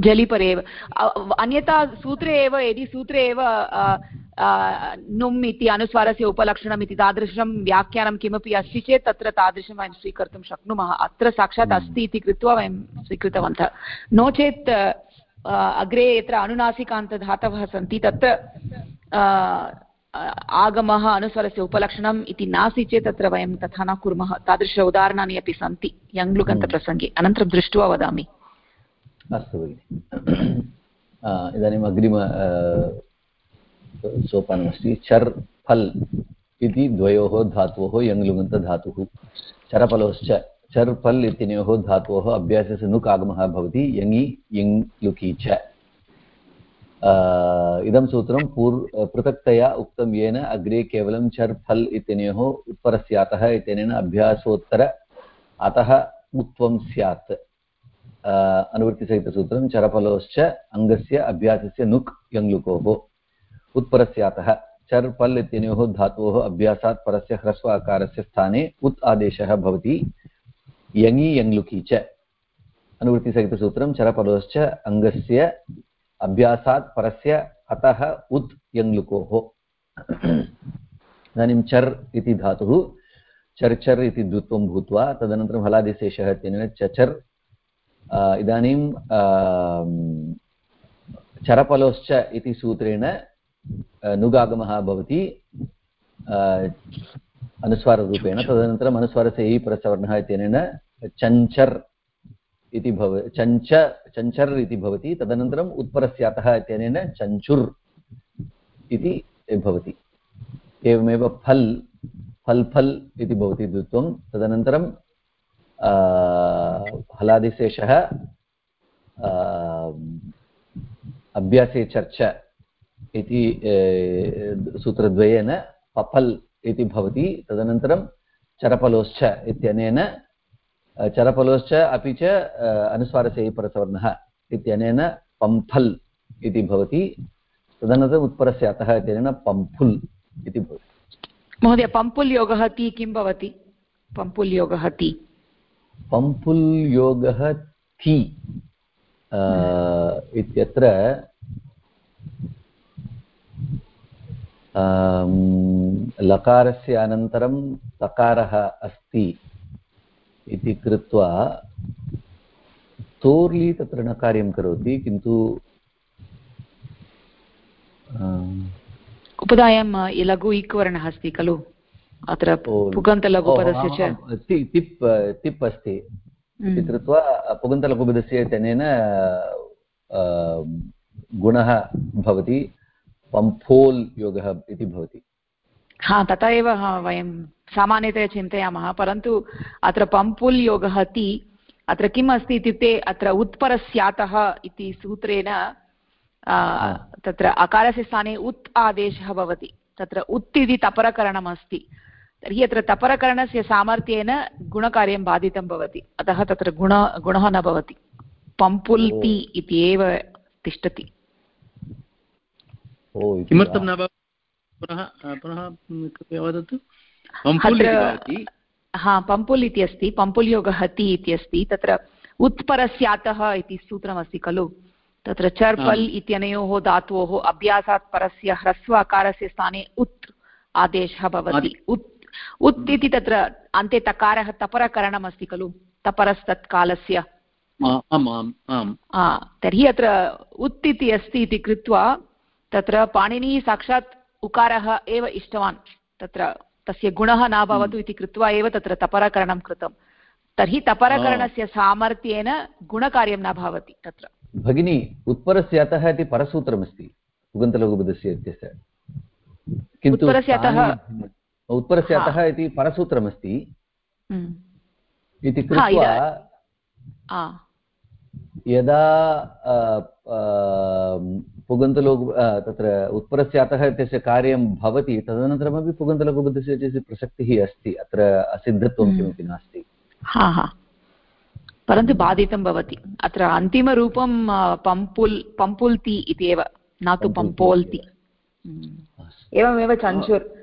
जलिपरे एव अन्यथा सूत्रे एव, यदि सूत्रे एव नुम् इति अनुस्वारस्य उपलक्षणम् इति तादृशं व्याख्यानं किमपि अस्ति चेत् तत्र तादृशं वयं स्वीकर्तुं शक्नुमः। अत्र साक्षात्। अस्ति इति कृत्वा वयं स्वीकृतवन्तः। नो चेत् अग्रे यत्र अनुनासिकान्तधातवः सन्ति, तत्र आगमः अनुस्वरस्य उपलक्षणम् इति नास्ति चेत् तत्र वयं तथा न कुर्मः। तादृश उदाहरणानि अपि सन्ति। यङ्लुकन्तप्रसङ्गे अनन्तरं दृष्ट्वा वदामि। अस्तु भगिनि इदानीम् अग्रिम सोपानमस्ति चर् फल् इति द्वयोः धातोः यङ्लुगन्तधातुः चरफलोश्च चर् फल् इत्यनयोः धातोः अभ्यासस्य नुक् आगमः भवति। यङि, यङ् लुकि च। इदं सूत्रं पूर् पृथक्तया उक्तं येन अग्रे केवलं चर् फल् इत्यनयोः उत्तरस्यातः इत्यनेन अभ्यासोत्तर। अतः उत्वं स्यात्। अनुवृत्तिसहितसूत्रं चरफलोश्च अङ्गस्य अभ्यासस्य नुक् यङ्लुकोः उत्परस्यातः। चर् पल् इत्यनयोः धातोः अभ्यासात् परस्य ह्रस्व आकारस्य स्थाने उत् आदेशः भवति। यङि यङ्लुकि च। अनुवृत्तिसहितसूत्रं चरफलोश्च अङ्गस्य अभ्यासात् परस्य अतः उत् यङ्लुकोः इदानीं चर् इति धातुः। चर्चर् इति द्वित्वं भूत्वा तदनन्तरं हलादिशेषः इत्यनेन चचर् इदानीं चरपलोश्च इति सूत्रेण नुगागमः भवति अनुस्वाररूपेण, तदनन्तरम् अनुस्वारस्य इ परसवर्णः इत्यनेन चञ्चर् इति भव, चञ्च, चञ्चर् इति भवति, तदनन्तरम् उत्परस्यातः इत्यनेन चञ्चुर् इति भवति। एवमेव फल् फल् फल् इति भवति द्वित्वं तदनन्तरं हलादिशेषः अभ्यासे चर्च इति सूत्रद्वयेन पफल् इति भवति, तदनन्तरं चरपलोश्च इत्यनेन चरपलोश्च अपि च अनुस्वारस्य परसवर्णः इत्यनेन पम्फल् इति भवति तदनन्तरम् उत्परस्य अतः इत्यनेन पम्फुल् इति भवति। महोदय पम्पुल् योगः ति किं भवति? पम्पुल् योगः ति पम्पुल् योगः थि इत्यत्र लकारस्य अनन्तरं तकारः अस्ति इति कृत्वा तोर्लि तत्र न कार्यं करोति, किन्तु उपधायां लघु इक्वर्णः अस्ति खलु। अत्र पुगन्तलघुपदस्य च. तिप् तिप् अस्ति. इति हम्म। कृत्वा पुगन्तलघुपदस्य तेन गुणः भवति पम्फोल् योगः इति भवति. हा तथा एव वयं सामान्यतया चिन्तयामः परन्तु अत्र पम्पुल् योगः ति अत्र किम् अस्ति इत्युक्ते अत्र उत्परस्यातः इति सूत्रेण तत्र अकारस्य स्थाने उत् आदेशः भवति. उत् उत् इति तपरकरणम् अस्ति तर्हि अत्र तपरकरणस्य सामर्थ्येन गुणकार्यं बाधितं भवति। अतः तत्र गुण गुणः न भवति। पम्पुल्ति इति एव तिष्ठति। किमर्थं न पुनः पुनः वदतु। हा पम्पुल् इति अस्ति। पम्पुल् योगः ति इति अस्ति। तत्र उत्परस्यातः इति सूत्रमस्ति खलु। तत्र चर्पल् इत्यनयोः धातोः अभ्यासात् परस्य ह्रस्व अकारस्य स्थाने उत् आदेशः भवति। उत् उत् इति तत्र अन्ते तकारः तपरकरणमस्ति खलु तपरस्तत्कालस्य तर्हि अत्र उत् इति अस्ति इति कृत्वा तत्र पाणिनिः साक्षात् उकारः एव इष्टवान् तत्र तस्य गुणः न भवतु इति कृत्वा एव तत्र तपरकरणं कृतं तर्हि तपरकरणस्य सामर्थ्येन गुणकार्यं न भवति तत्र भगिनी उत्परस्य अतः इति परसूत्रमस्ति उगन्तलघुपदस्य इत्यस्य किन्तु उत्तरस्य अतः इति परसूत्रमस्ति। हम्म। इति कृत्वा यदा पुगन्तलोकु तत्र उत्परस्य अतः इत्यस्य कार्यं भवति तदनन्तरमपि पुगन्तलघुबद्धस्य इत्यस्य प्रसक्तिः अस्ति अत्र असिद्धत्वं हम्म। किमपि नास्ति। हा हा। परन्तु बाधितं भवति। अत्र अन्तिमरूपं पम्पुल् पम्पुल्ति इति एव न तु पम्पोल्ति हम्म। एवमेव चञ्चूर्।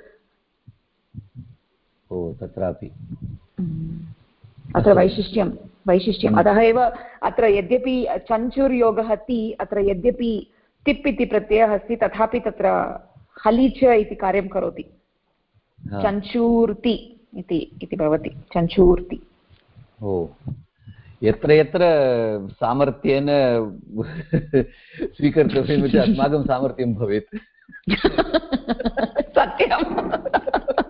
ओ तत्रापि। हम्म। अत्र वैशिष्ट्यं वैशिष्ट्यम्। अतः एव अत्र यद्यपि चञ्चुर्योगः ति अत्र यद्यपि तिप् इति प्रत्ययः अस्ति तथापि तत्र हलिच इति कार्यं करोति। चञ्चूर्ति इति भवति चञ्चूर्ति। ओ यत्र यत्र सामर्थ्येन स्वीकर्तव्यमिति अस्माकं सामर्थ्यं भवेत्। [laughs]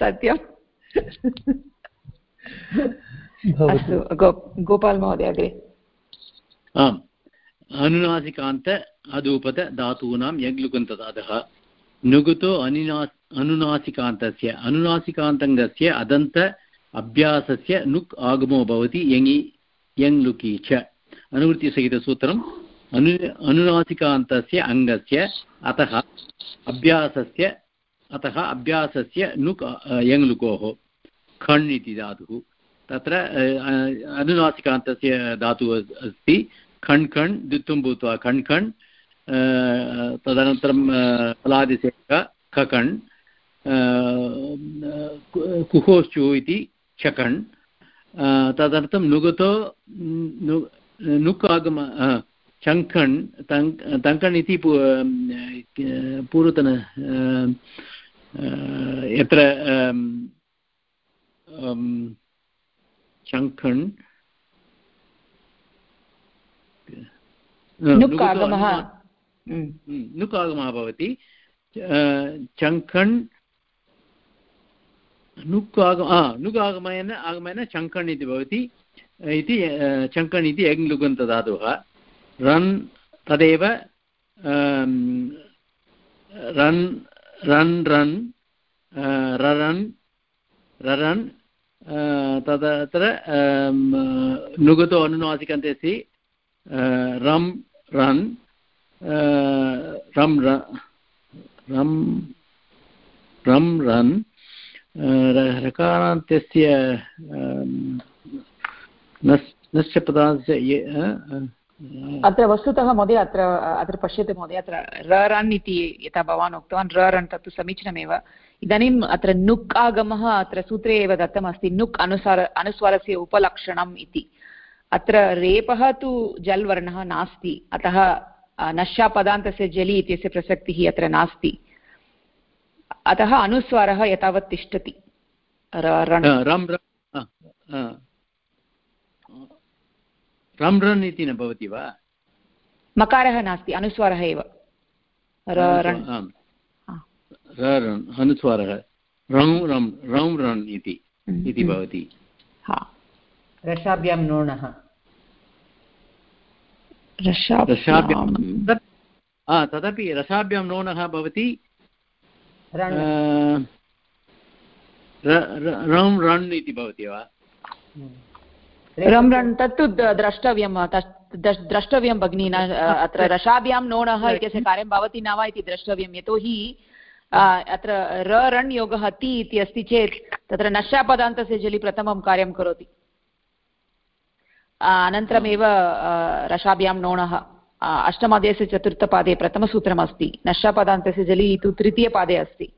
सत्यं अस्तु गो गोपाल् महोदय अग्रे आम् अनुनासिकान्त अधूपत धातूनां यग्लुकन्तदातः नुगुतो अनुना अनुनासिकान्तस्य अनुनासिकान्तङ्गस्य अदन्त अभ्यासस्य नुक् आगमो भवति यङि यङ् लुकि च अनुवृत्तिसहितसूत्रम् अनु अनुनासिकान्तस्य अङ्गस्य अतः अभ्यासस्य अतः अभ्यासस्य नुक् यङ् लुकोः खण् इति धातुः। तत्र अनुनासिकान्तस्य धातुः अस्ति। खण् खण्, द्वित्वं भूत्वा खण् खण् तदनन्तरं फलादिसेक खकण् कुहोश्चुः इति चकण् तदर्थं नुगतो नुक् आगम चङ्कण् तङ्कण् इति पूर्वतन यत्र चङ्कण् नुक् आगमः भवति चङ्कण् नुक् आगम नुक् आगमनेन आगमनेन चङ्कण् इति भवति इति चङ्कण् इति यङ्लुगन्तधातुः रन् तदेव रन् रन् रन् ररन् ररन् तदत्र नुगतो अनुनासिकन्ते अस्ति रम्, रन् रम् रम् रम्, रन् रकारान्त्यस्य नश्च पदार्थस्य अत्र वस्तुतः महोदय अत्र अत्र पश्यतु महोदय अत्र ररन् इति यथा भवान् उक्तवान् ररन् तत्तु समीचीनमेव। इदानीम् अत्र नुक् आगमः अत्र सूत्रे एव दत्तमस्ति नुक् अनुसार अनुस्वारस्य उपलक्षणम् इति। अत्र रेपः तु जल् वर्णः नास्ति अतः नश्यापदान्तस्य जलि इत्यस्य प्रसक्तिः अत्र नास्ति। अतः अनुस्वारः एतावत् तिष्ठति। रम् रन् इति न भवति वा? मकारः नास्ति अनुस्वारः एव। अनुस्वारः। रम् रम् रम् रन् इति हम्म, इति हम्म। भवति। रसाभ्यां नोणः तदपि रसाभ्यां नोणः भवति। रम् रन् इति भवति वा? रम् रन् तत्तु द्रष्टव्यं द्रष्टव्यं भगिनी न अत्र रसाभ्यां नोणः इत्यस्य कार्यं भवति न वा इति द्रष्टव्यं। यतोहि अत्र र रण् योगः ति इति अस्ति चेत् तत्र नशापदान्तस्य जलि प्रथमं कार्यं करोति। अनन्तरमेव रसाभ्यां नोणः। अष्टमादेशस्य चतुर्थपादे प्रथमसूत्रमस्ति। नश्यापदान्तस्य जलि तु तृतीयपादे अस्ति।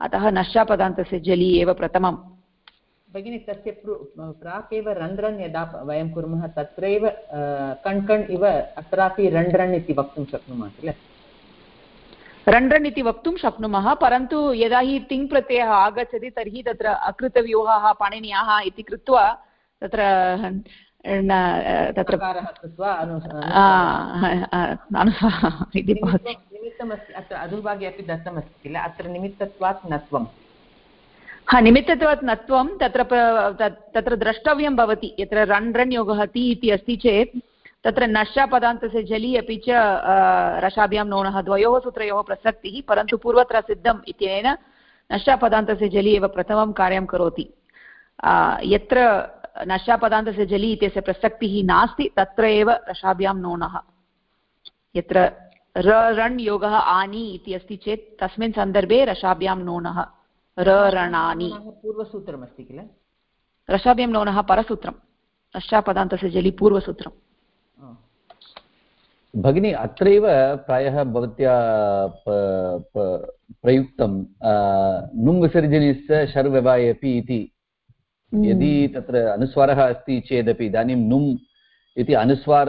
अतः नश्यापदान्तस्य जलि एव प्रथमं भगिनि तस्य प्राक् एव रन् रन् यदा वयं कुर्मः तत्रैव कण् कण् इव अत्रापि रण् रन् इति वक्तुं शक्नुमः किल? रण् रन् इति वक्तुं शक्नुमः परन्तु यदा हि तिङ् प्रत्ययः आगच्छति तर्हि तत्र अकृतव्यूहः पाणिन्याः इति कृत्वा तत्र तत्र निमित्तमस्ति अत्र अधोभागे अपि दत्तमस्ति किल? अत्र निमित्तत्वात् नत्वं हा निमित्तत्वात् नत्वं तत्र तत्र द्रष्टव्यं भवति। यत्र रण् रण् योगः ति इति अस्ति चेत्, तत्र नश्यापदान्तस्य जलि अपि च रसाभ्यां नोणः, द्वयोः सूत्रयोः प्रसक्तिः, परन्तु पूर्वत्र सिद्धम् इत्यनेन नश्यापदान्तस्य जलि एव प्रथमं कार्यं करोति। यत्र नशापदान्तस्य जलि इत्यस्य प्रसक्तिः नास्ति, तत्र एव रसाभ्यां नोनः यत्र र रण् योगः आनि इति अस्ति चेत्, तस्मिन् सन्दर्भे रसाभ्यां नोनः र रणानि पूर्वसूत्रमस्ति किल? रसाभ्यां नोनः परसूत्रं। नश्चापदान्तस्य जलि पूर्वसूत्रम्। भगिनी अत्रैव प्रायः भवत्या प्रयुक्तं नुम् विसर्जनीस्य अपि इति। हम्म। यदि तत्र अनुस्वारः अस्ति चेदपि इदानीं नुम् इति अनुस्वार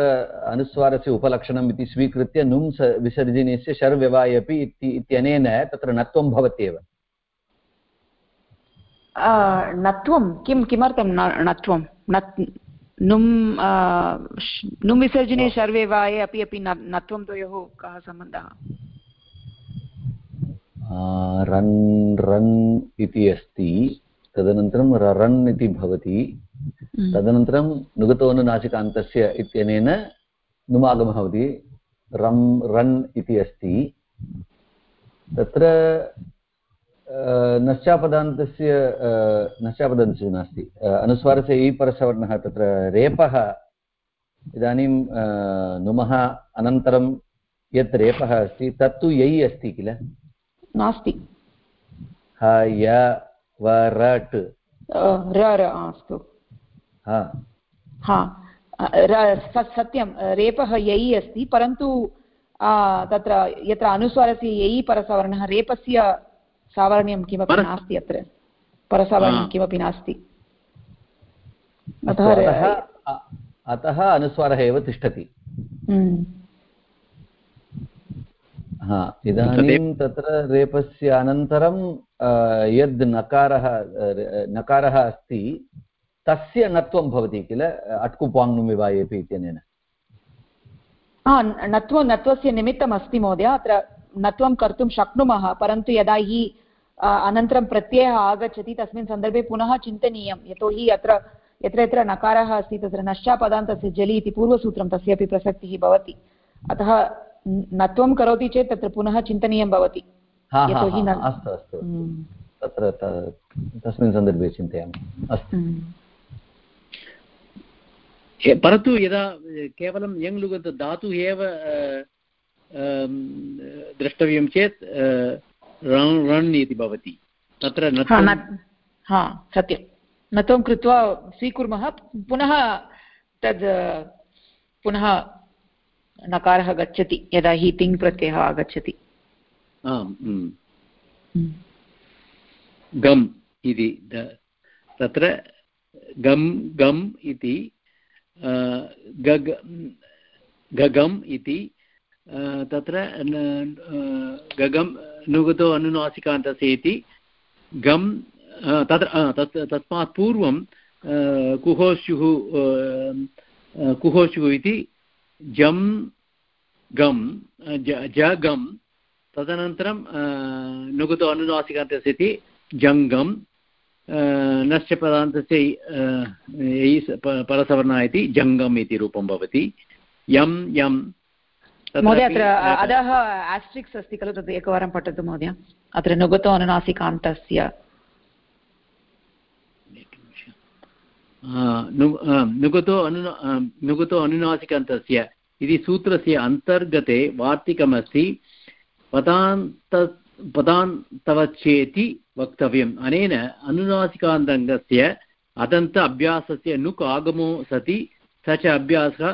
अनुस्वारस्य उपलक्षणम् इति स्वीकृत्य नुम् विसर्जनीयस्य शर्व्यवाय अपि इत्यनेन तत्र नत्वं भवत्येव। नत्वं किं किमर्थं नत्वं नुम् नुम् विसर्जने सर्वे वाये अपि अपि नत्वं द्वयोः कः सम्बन्धः रन् रन् इति अस्ति तदनन्तरं ररन् इति भवति। तदनन्तरं नुगतोनुनासिकान्तस्य इत्यनेन नुमागमः भवति रम् रन् इति अस्ति तत्र नश्चापदान्तस्य नश्चापदान्तस्य नास्ति। अनुस्वारस्य इ परसवर्णः तत्र रेपः इदानीं नुमः अनन्तरं यत् रेपः अस्ति तत्तु यै अस्ति किल? नास्ति। ह वरट् अस्तु। सत्यं रेपः यै अस्ति परन्तु तत्र यत्र अनुस्वारस्य यै परसवर्णः रेपस्य सावरण्यं किमपि नास्ति अत्र। परसावरण्यं किमपि नास्ति। अतः अतः अनुस्वारः एव तिष्ठति। हम्म। हा इदानीं तत्र रेपस्य अनन्तरं यद् नकारः नकारः अस्ति तस्य नत्वं भवति किल? अट्कुपाङ्नुमिवायेपि इत्यनेन? नत्वं नत्वस्य निमित्तम् अस्ति महोदय। अत्र नत्वं कर्तुं शक्नुमः परन्तु यदा हि अनन्तरं प्रत्ययः आगच्छति तस्मिन् सन्दर्भे पुनः चिन्तनीयं। यतोहि अत्र यत्र यत्र नकारः अस्ति तत्र नश्चापदान्तस्य जलि इति पूर्वसूत्रं तस्यापि प्रसक्तिः भवति। अतः नत्वं करोति चेत् तत्र पुनः चिन्तनीयं भवति। यतोहि अस्तु अस्तु हम्म। तत्र तस्मिन् सन्दर्भे चिन्तयामि। अस्तु। हम्म। परन्तु यदा केवलं यङ् लुगन्त धातुः एव द्रष्टव्यं चेत् रण् इति भवति। तत्र हा सत्यं। नत्वं कृत्वा स्वीकुर्मः पुनः तद् पुनः नकारः गच्छति यदा हि तिङ् प्रत्ययः आगच्छति। गम् इति तत्र गम् गम् इति गगम् इति तत्र गगं नुगतो अनुनासिकान्तस्य इति गम् तत्र तत्, तस्मात् पूर्वं कुहोस्युः कुहोस्युः इति, जं गम् ज गम् तदनन्तरं नुगतो अनुनासिकान्तस्य इति जङ्गम् नश्च पदान्तस्य परसवर्णः इति, जङ्गम् इति रूपं भवति, यं यं महोदय अत्र अधः आस्ट्रिक्स् अस्ति खलु? तद् एकवारं पठतु महोदय। अत्र नुगतो अनुनासिकान्तस्य। नुगतो अनु नुगतो अनुनासिकान्तस्य। इति सूत्रस्य अन्तर्गते वार्तिकमस्ति पदान्त पदान्तवच्चेति वक्तव्यम्। अनेन अनुनासिकान्तङ्गस्य अदन्त अभ्यासस्य नुक् आगमो सति स च अभ्यासः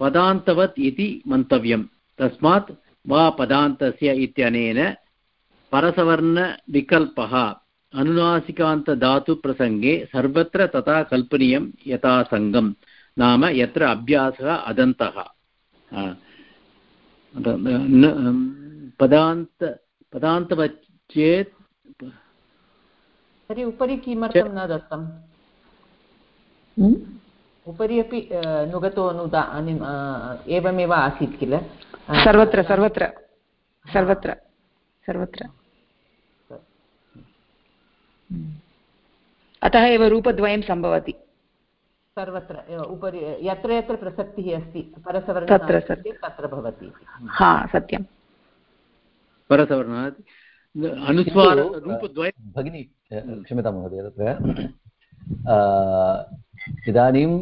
पदान्तवत् इति मन्तव्यं तस्मात् वा पदान्तस्य इत्यनेन परसवर्णविकल्पः अनुनासिकान्तधातुप्रसङ्गे सर्वत्र तथा कल्पनीयं यथा सङ्गं नाम यत्र अभ्यासः अदन्तः। पदान्त पदान्तवत् चेत् तर्हि उपरि किमर्थं न दत्तम्? उपरि अपि नुगतो अनुदा एवमेव आसीत् किल? सर्वत्र सर्वत्र सर्वत्र सर्वत्र। अतः एव रूपद्वयं सम्भवति। सर्वत्र उपरि यत्र यत्र प्रसक्तिः अस्ति परसवर्णः तत्र भवति हा सत्यं परसवर्णात् अनुस्वार भगिनी क्षम्यतां महोदय तत्र इदानीम्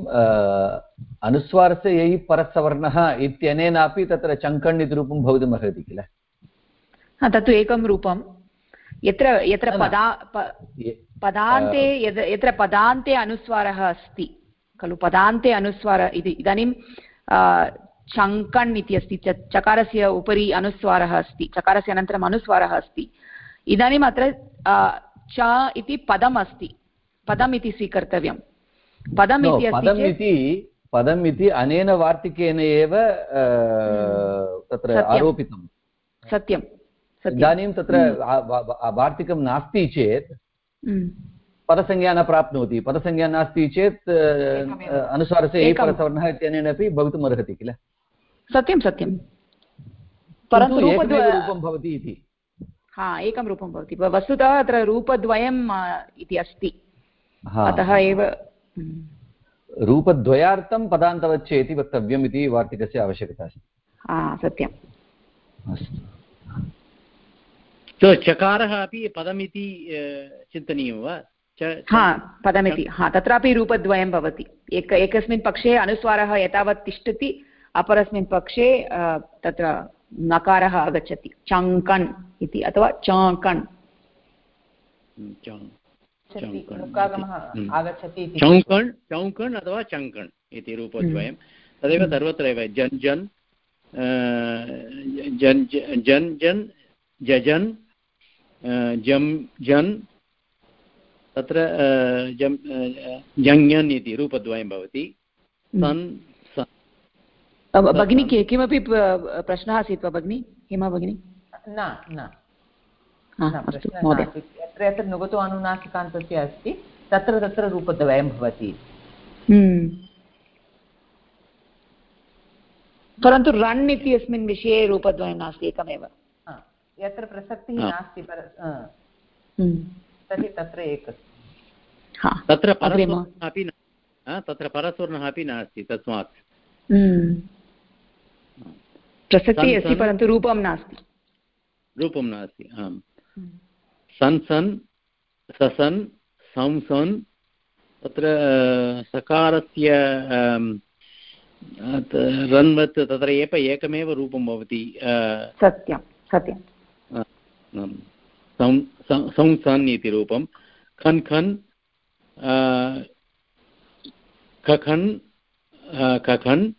अनुस्वारस्य यैः परसवर्णः इत्यनेनापि तत्र चङ्कण् इति रूपं भवितुमर्हति किल तत्तु एकं रूपं। यत्र यत्र पदा पदान्ते यत्र पदान्ते अनुस्वारः अस्ति खलु पदान्ते अनुस्वार इति इदानीं चङ्कण् इति अस्ति चकारस्य उपरि अनुस्वारः अस्ति चकारस्य अनन्तरम् अनुस्वारः अस्ति। इदानीम् अत्र च इति पदम् अस्ति पदम् इति स्वीकर्तव्यं पदम् इति पदम् इति अनेन वार्तिकेन एव तत्र आरोपितं सत्यं इदानीं तत्र हम्म। वार्तिकं नास्ति चेत् हम्म। पदसंज्ञा न प्राप्नोति। पदसंज्ञा नास्ति चेत् अनुसारस्य एकरसवर्णः इत्यनेन अपि भवितुम् अर्हति किल? सत्यं सत्यं परन्तु रूपं भवति इति। हा एकं रूपं भवति। वस्तुतः अत्र रूपद्वयम् इति अस्ति। अतः एव हम्म। रूपद्वयार्थं पदान्तवच्चे इति वक्तव्यम् इति वार्तिकस्य आवश्यकता अस्ति। हा सत्यम्। अस्तु। तो चकारः अपि पदमिति चिन्तनीयं वा? हा पदमिति। हा तत्रापि रूपद्वयं भवति। एक एकस्मिन् पक्षे अनुस्वारः एतावत् तिष्ठति अपरस्मिन् पक्षे तत्र नकारः आगच्छति। चङ्कण् इति अथवा चाङ्कण् चौङ्कण् चौङ्कण् अथवा चङ्कण् इति रूपद्वयं तदेव सर्वत्र एव जन् जन् जन् जन् जन् जजन् जम् जन् तत्र जङ्यन् इति रूपद्वयं भवति। सन् भगिनी किमपि प्रश्नः आसीत् वा भगिनि? हेमा भगिनि? न न। यत्र यत्र नुगतो अनुनासिकान्तस्य अस्ति तत्र तत्र रूपद्वयं भवति. हम्म। परन्तु रण् इति अस्मिन् विषये रूपद्वयं नास्ति एकमेव. यत्र प्रसक्तिः नास्ति हम्म। तर्हि तत्र एकः तत्र परस्वर्णः अपि तत्र परस्वर्णः अपि नास्ति तस्मात्. हम्म। प्रसक्तिः अस्ति परन्तु रूपं नास्ति. रूपं नास्ति आम्. सन् सन् ससन् संसन् तत्र सकारस्य रन्वत् तत्र एव एकमेव रूपं भवति सत्यं सत्यं। संसन् इति रूपं। खन् खन् खखन् खखन्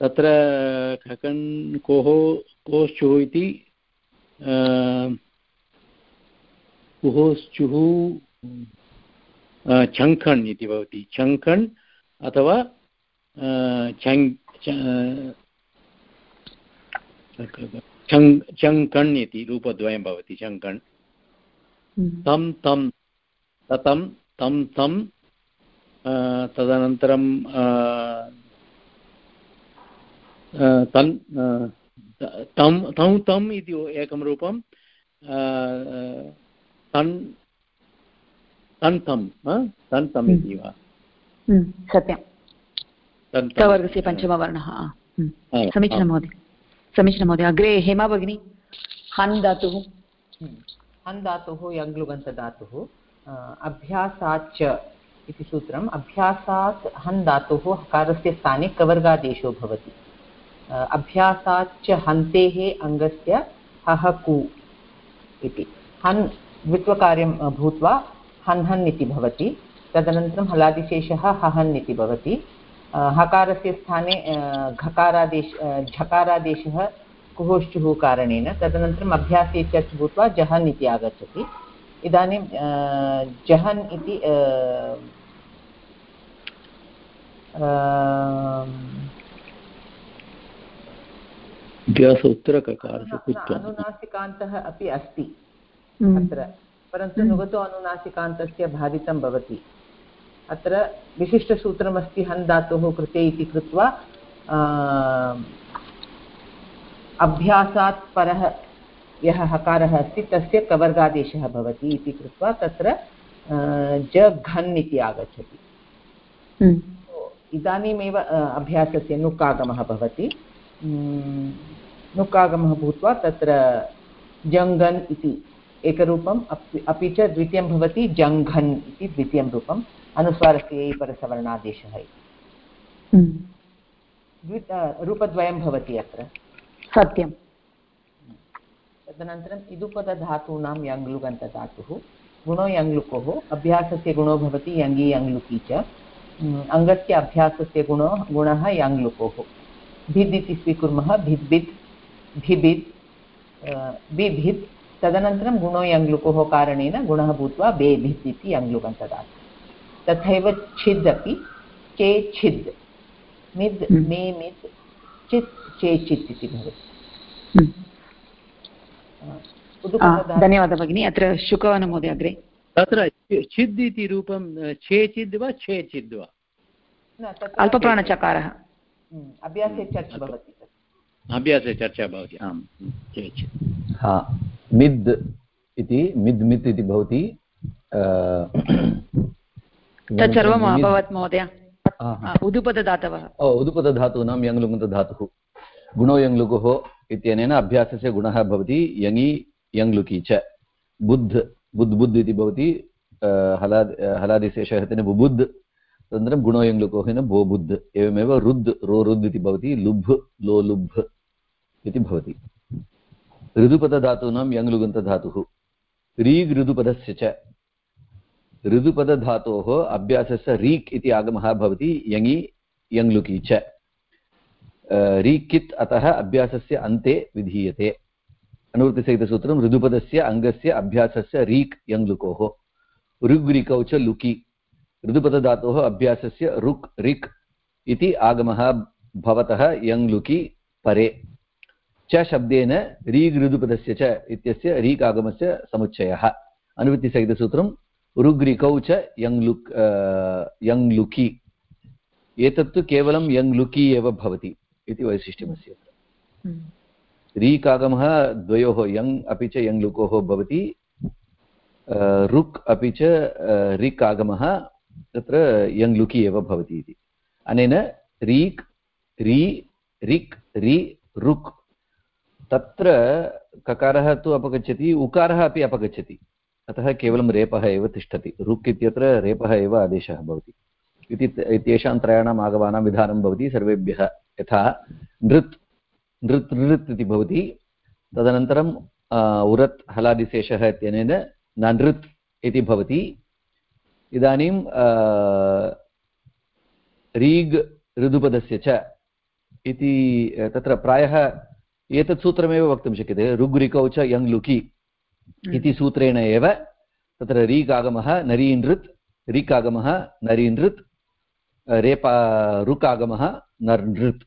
तत्र खकन् कोः कोश्चुः इति कुहोश्चुः छङ्खण् इति भवति छङ्खण् अथवा चङ्कण् इति रूपद्वयं भवति चङ्कण् हम्म। तं तं ततं तं तं तदनन्तरं तन् तं तं तम् इति एकं रूपं तन् तन्तं तन्तम् इति वा? हम्म, सत्यं कवर्गस्य पञ्चमवर्णः समीचीनं महोदय। समीचीनं महोदय। अग्रे हेमा भगिनी। हन् धातुः। हम्म, हन् धातुः अभ्यासाच्च इति सूत्रम्। अभ्यासात् हन् धातुः हकारस्य स्थाने कवर्गादेशो भवति। अभ्यासाच्च हन्तेः अङ्गस्य हहकु इति। हन् द्वित्वकार्यं भूत्वा हन् हन् इति भवति। तदनन्तरं हलादिशेषः हहन् इति भवति। हकारस्य स्थाने घकारादेश झकारादेशः कुहोश्चुः कारणेन। तदनन्तरम् अभ्यासे चर्च् भूत्वा जहन् इति आगच्छति। इदानीं जहन् इति अनुनासिकान्तः अपि अस्ति। अत्र। परन्तु नुगतो अनुनासिकान्तस्य बाधितं भवति। अत्र विशिष्टसूत्रमस्ति हन् धातोः कृते इति कृत्वा अभ्यासात् परः यः हकारः अस्ति तस्य कवर्गादेशः भवति इति कृत्वा तत्र ज घन् इति आगच्छति। हम्म। इदानीमेव अभ्यासस्य नुक्कागमः भवति। नुक्कागमः भूत्वा तत्र जङ्गन् इति एकरूपम् अपि च द्वितीयं भवति जङ्घन् इति द्वितीयं रूपम् अनुस्वारस्य परसवर्णादेशः द्वि रूपद्वयं भवति अत्र। सत्यं तदनन्तरम् इदुपदधातूनां यङ्लुगन्तधातुः गुणो यङ्लुकोः अभ्यासस्य गुणो भवति यङि यङ्लुकि च। अङ्गस्य अभ्यासस्य गुणो गुणः यङ्लुकोः भिद् इति स्वीकुर्मः भिद् भिबिद् बिभिद् तदनन्तरं गुणो यङ्लुकोः कारणेन गुणः भूत्वा बेभिद् इति यङ्लुगन्तदात् तथैव छिद् अपि चे छिद्। मिद् हम्म। मे मिद् चित् चे चित् इति भवति। हम्म। धन्यवादः भगिनि। अत्र शुकवनमहोदय अग्रे। तत्र छिद् इति रूपं छेचिद् वा छेचिद् वा? अल्पप्राणचकारः। हम्म, अभ्यासे चर्च भवति अभ्यासे चर्चा भवति आम् हा। मिद् इति मिद् मित् इति भवति तत्सर्वम् अभवत् महोदय। उदुपदधातवः। उदुपदधातूनां यङ्लुङ्गन्तधातुः गुणो यङ्लुकुः इत्यनेन अभ्यासस्य गुणः भवति यङि यङ्लुकि च। बुद्ध् बुद् बुद् इति भवति हलाद् हलादिशेषः तेन बुबुद् तदनन्तरं गुणो यङ्लुकोहेन बो बुद्ध। एवमेव रुद् रो रुद् इति भवति लुब् लो लुब् इति भवति। ऋदुपदधातूनां यङ्लुगन्तधातुः। रीग् ऋदुपदस्य च। ऋदुपदधातोः अभ्यासस्य रीक् इति आगमः भवति, यङि, यङ्लुकि च। रीकित् अतः अभ्यासस्य अन्ते विधीयते। अनुवृत्तिसहितसूत्रं ऋदुपदस्य अङ्गस्य अभ्यासस्य रीक् यङ्लुकोः। ऋग्रिकौ च लुकि। ऋदुपदधातोः अभ्यासस्य ऋक् ऋक् इति आगमः भवतः यङ्लुकि परे। च शब्देन रीग् ऋदुपदस्य च इत्यस्य रीक् आगमस्य समुच्चयः। अनुवृत्तिसहितसूत्रं ऋग्रिकौ च यङ्लुक् यङ्लुकि एतत्तु केवलं यङ्लुकि एव भवति इति वैशिष्ट्यमस्य हम्म। रीक् आगमः द्वयोः यङ् अपि च यङ्लुकोः भवति ऋक् अपि च ऋक् आगमः तत्र यङ्लुकि एव भवति इति। अनेन रीक् री ऋक् रि ऋक् तत्र ककारः तु अपगच्छति, उकारः अपि अपगच्छति। अतः केवलं रेपः एव तिष्ठति। ऋक् इत्यत्र रेपः एव आदेशः भवति। इति इत्येषां त्रयाणाम् आगमानां विधानं भवति, सर्वेभ्यः यथा नृत् नृत् नृत् इति भवति। तदनन्तरम् उरत्, हलादिशेषः इत्यनेन ननृत् इति भवति। इदानीं रीग् ऋदुपदस्य च इति, तत्र प्रायः एतत् सूत्रमेव वक्तुं शक्यते। ऋग्रिकौ च यङ् लुकि इति सूत्रेण एव तत्र रीक् आगमः नरीनृत् ऋक् आगमः नरीनृत् रेपा ऋक् आगमः नर्नृत्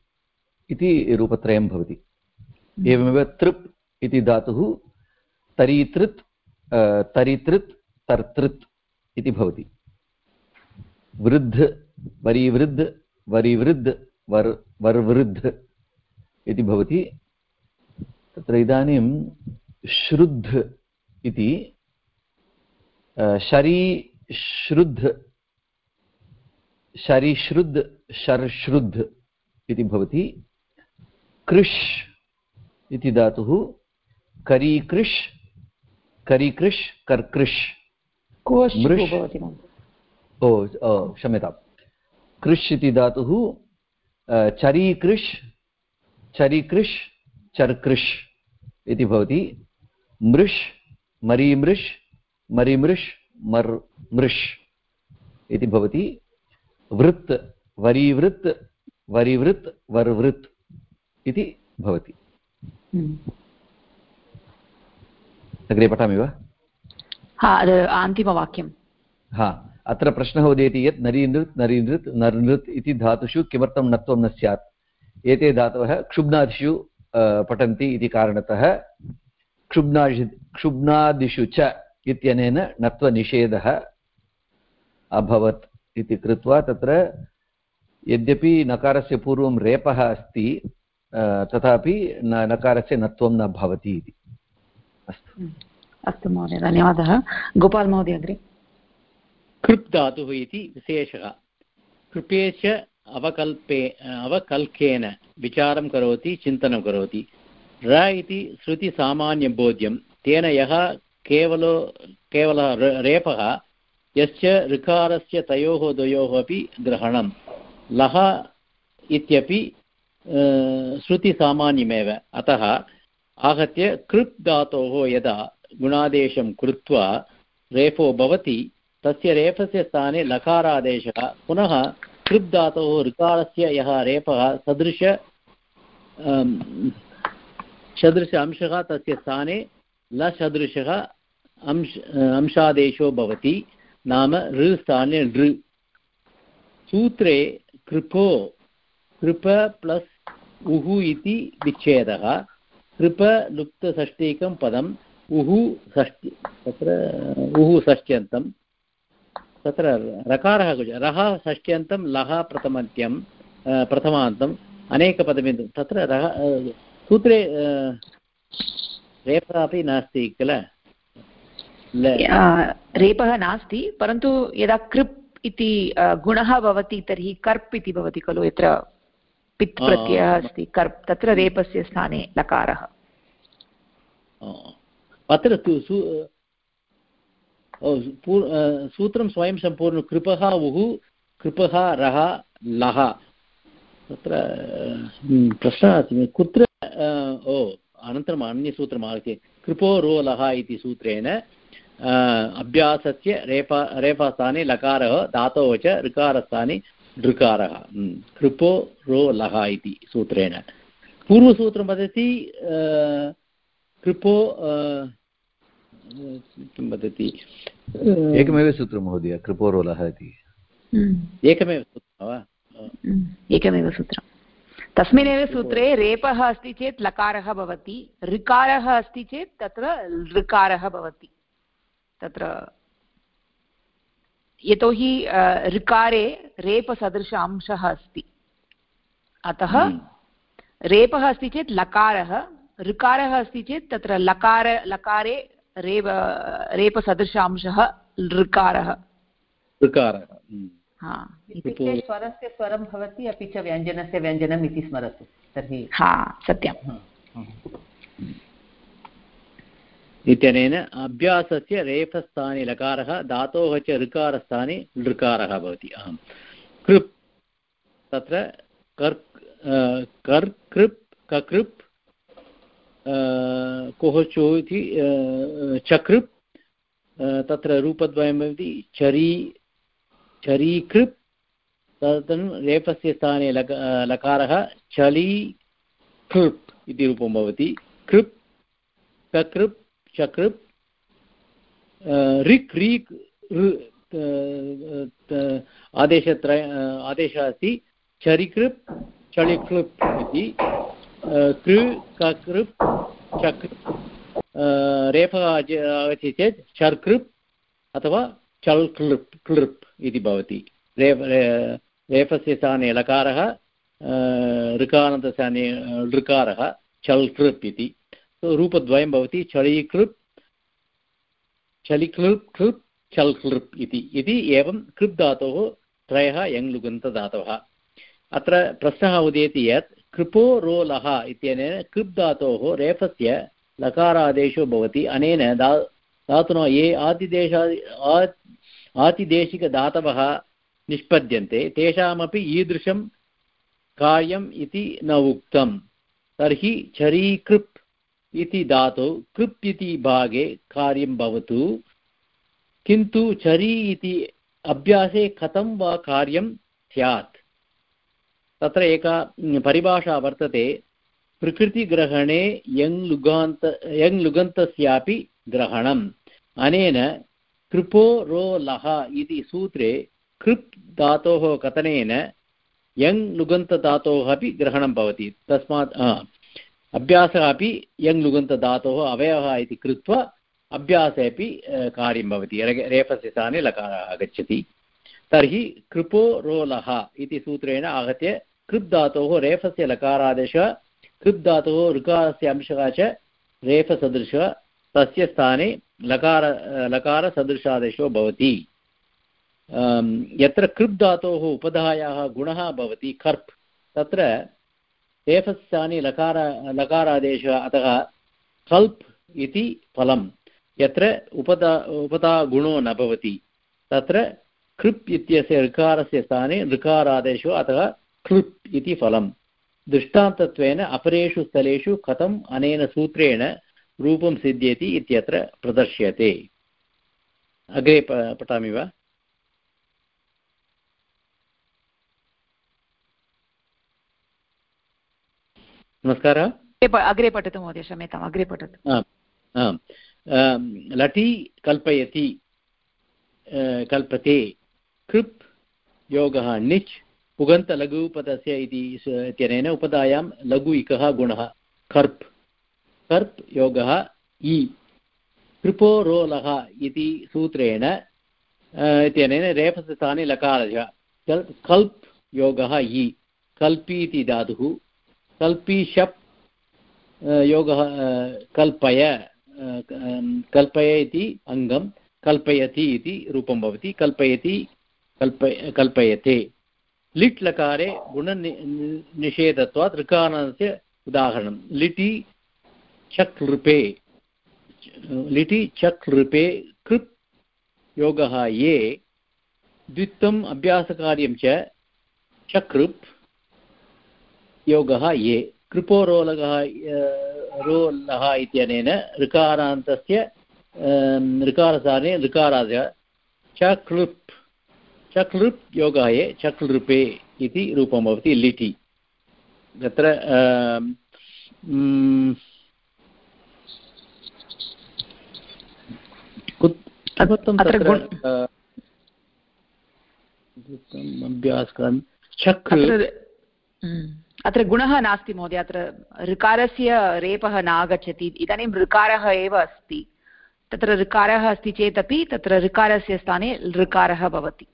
इति रूपत्रयं भवति। एवमेव तृप् इति धातुः तरीतृत् तरितृत् तर्तृत् इति भवति। वृद्ध वरीवृद्ध वरिवृद्ध वर् वर्वृद्ध इति भवति। तत्र इदानीं श्रुद्ध इति शरी शरीश्रुद्ध शरिश्रुद्ध शर्श्रुद्ध इति भवति। कृष् इति धातुः करीकृष् करीकृष् कर्कृष् ओ क्षम्यतां। कृष् इति धातुः चरीकृष् चरीकृष् चर्कृष् इति भवति। मृष् मरीमृष् मरिमृष् मर् मृष् इति भवति। वृत् वरीवृत् वरिवृत् वर्वृत् इति भवति। हम्म। अग्रे पठामि वा? हा अन्तिमवाक्यं हा अत्र प्रश्नः उदेति यत् नरीनृत् नरीनृत् नर्नृत् इति धातुषु किमर्थं नत्वं न स्यात्। एते धातवः क्षुब्नादिषु पठन्ति इति कारणतः क्षुब्नादि क्षुब्नादिषु च इत्यनेन नत्वनिषेधः अभवत् इति कृत्वा तत्र यद्यपि नकारस्य पूर्वं रेपः अस्ति तथापि न नकारस्य नत्वं न भवति इति। अस्तु। अस्तु महोदय धन्यवादः। गोपाल् महोदय अग्रे। कृप् धातुः इति विशेषः। कृपे च अवकल्पे, अवकल्केन विचारं करोति, चिन्तनं करोति। र इति श्रुतिसामान्यबोध्यं। तेन यः केवलो, केवलः रेपः, यश्च ऋकारस्य तयोः द्वयोः अपि ग्रहणं। लः इत्यपि श्रुतिसामान्यमेव। अतः आहत्य कृप् धातोः यदा गुणादेशं कृत्वा रेफो भवति, तस्य रेफस्य स्थाने लकारादेशः पुनः कृप् धातोः ऋकारस्य यः रेपः सदृश सदृश अंशः तस्य स्थाने लसदृशः अंश, अंशादेशो भवति, नाम ऋ ऋ। सूत्रे कृपो, कृप प्लस् उः इति विच्छेदः, कृप पदम् उः षष्टि, तत्र उः षष्ट्यन्तं। तत्र रकारः रः षष्ट्यन्तं लः प्रथमन्त्यं प्रथमान्तम् अनेकपदबिन्दु तत्र रः सूत्रे रेफः अपि नास्ति किल? रेपः नास्ति परन्तु यदा कृप् इति गुणः भवति तर्हि कर्प् इति भवति खलु यत्र पित् प्रत्ययः अस्ति कर्प् तत्र रेपस्य स्थाने लकारः। अत्र तु सूत्रं स्वयं सम्पूर्णं कृपः उः कृपः रः, लः। तत्र प्रश्नः अस्ति कुत्र ओ, अनन्तरम् अन्यसूत्रम् आगत्य कृपो रोलः इति सूत्रेण अभ्यासस्य रेप रेफस्थाने लकारः, धातोः च ऋकारस्थाने ऋकारः। कृपो रोलः इति सूत्रेण। पूर्वसूत्रं वदति कृपो किं वदति? एकमेव सूत्रं महोदय कृपोरोलः इति। एकमेव सूत्रं वा? एकमेव सूत्रं। तस्मिन्नेव सूत्रे रेपः अस्ति चेत् लकारः भवति ऋकारः अस्ति चेत् तत्र ऋकारः भवति। तत्र यतोहि ऋकारे रेपसदृश अंशः अस्ति। अतः रेपः अस्ति चेत् लकारः ऋकारः अस्ति चेत् तत्र लकार लकारे रेप रेपसदृश अंशः ऋकारः ऋकारः इत्युक्ते स्वरस्य स्वरं भवति अपि च व्यञ्जनस्य व्यञ्जनम् इति स्मरतु तर्हि। हा सत्यं इत्यनेन अभ्यासस्य रेफस्थाने लकारः धातोः च ऋकारस्थाने लृकारः भवति अहं कृप् तत्र कर् कर्कृप् ककृप् कोहचो इति चकृप् तत्र रूपद्वयं भवति चरी, चरीकृप् तदनु रेफस्य स्थाने लक लकारः चली कृप् इति रूपं भवति। कृप् ककृप् चकृप् ऋक् रीक् आदेशत्रय आदेशः अस्ति। चरिकृप्, चलिकृप् इति। कृ ककृप् चकृप् रेफः आगच्छति चेत् चर्कृप् अथवा चल् क्लृप् क्लृप् इति भवति। रेफ रेफस्य स्थाने लकारः ऋकानन्तस्थाने ऋकारः चल् कृप् इति रूपद्वयं भवति चळीकृप् चलिकृप्, कृप् चल् इति। इति एवं कृप् धातोः त्रयः यङ्लुगन्तधातवः। अत्र प्रश्नः उदेति यत् कृपो रोलः इत्यनेन कृप् धातोः रेफस्य लकारादेशो भवति। अनेन धा, धातुना ये आतिदेशा आतिदेशिकधातवः निष्पद्यन्ते, तेषामपि ईदृशं कार्यम् इति न उक्तं तर्हि चरीकृप् इति धातु, कृप् इति भागे कार्यं भवतु। किन्तु चरी इति अभ्यासे कथं वा कार्यं स्यात्? तत्र एका परिभाषा वर्तते, प्रकृतिग्रहणे यङ् लुगान्त, यङ् ग्रहणम्। अनेन कृपो रो लः इति सूत्रे कृप् धातोः कथनेन यङ् लुगन्तधातोः अपि ग्रहणं भवति। तस्मात् अभ्यासः अपि यङ् लुगन्तधातोः अवयवः इति कृत्वा अभ्यासे अपि कार्यं भवति। रेफस्य स्थाने लकारः आगच्छति। तर्हि कृपो रोलः इति सूत्रेण आहत्य कृप् धातोः रेफस्य लकारादेशः कृप् धातोः ऋकारस्य अंशः च रेफसदृशः, तस्य स्थाने लकार, लकारसदृशादेशो भवति। यत्र कृप् धातोः उपधायाः गुणः भवति कर्प् तत्र रेफस्थाने लकार, लकारादेशः, अतः कल्प् इति फलं यत्र उपदा उपधागुणो न भवति, तत्र कृप् इत्यस्य ऋकारस्य स्थाने ऋकारादेशो, अतः कृप् इति फलम्। दृष्टान्तत्वेन अपरेषु स्थलेषु कथम् अनेन सूत्रेण रूपं सिद्ध्यति इत्यत्र प्रदर्श्यते। अग्रे पठामि वा? नमस्कारः। अग्रे पठतु महोदय क्षम्यताम् अग्रे पठतु। लटि कल्पयति कल्पते। कृप् योगः णिच् पुगन्तलघुपदस्य इति इत्यनेन उपधायां लघु इकः गुणः। कर्प् कर्प् योगः इ। कृपोरोलः इति सूत्रेण इत्यनेन रेफस्य स्थाने लकारः कल्प् योगः इ। कल्पि इति धातुः। कल्पि शप् योगः कल्पय कल्पय इति अङ्गं। कल्पयति इति रूपं भवति। कल्पयति, कल्पय, कल्पयते। लिट् लकारे गुणनिषेधत्वात् ऋकारणस्य उदाहरणं। लिटि चक् लृपे लिटि चक् लृपे कृप् योगः ये, द्वित्वम् अभ्यासकार्यं च चकृप् योगः ये। कृपोरोलगः रोलः इत्यनेन ऋकारान्तस्य ऋकारसारे ऋकारादय चक्लृप् चक्लृप् योगः ये चक्लृपे इति रूपं भवति लिटि। तत्र अत्र गुणः नास्ति महोदय अत्र ऋकारस्य रेपः नागच्छति इदानीं ऋकारः एव अस्ति। तत्र ऋकारः अस्ति चेदपि तत्र ऋकारस्य स्थाने ऋकारः भवति।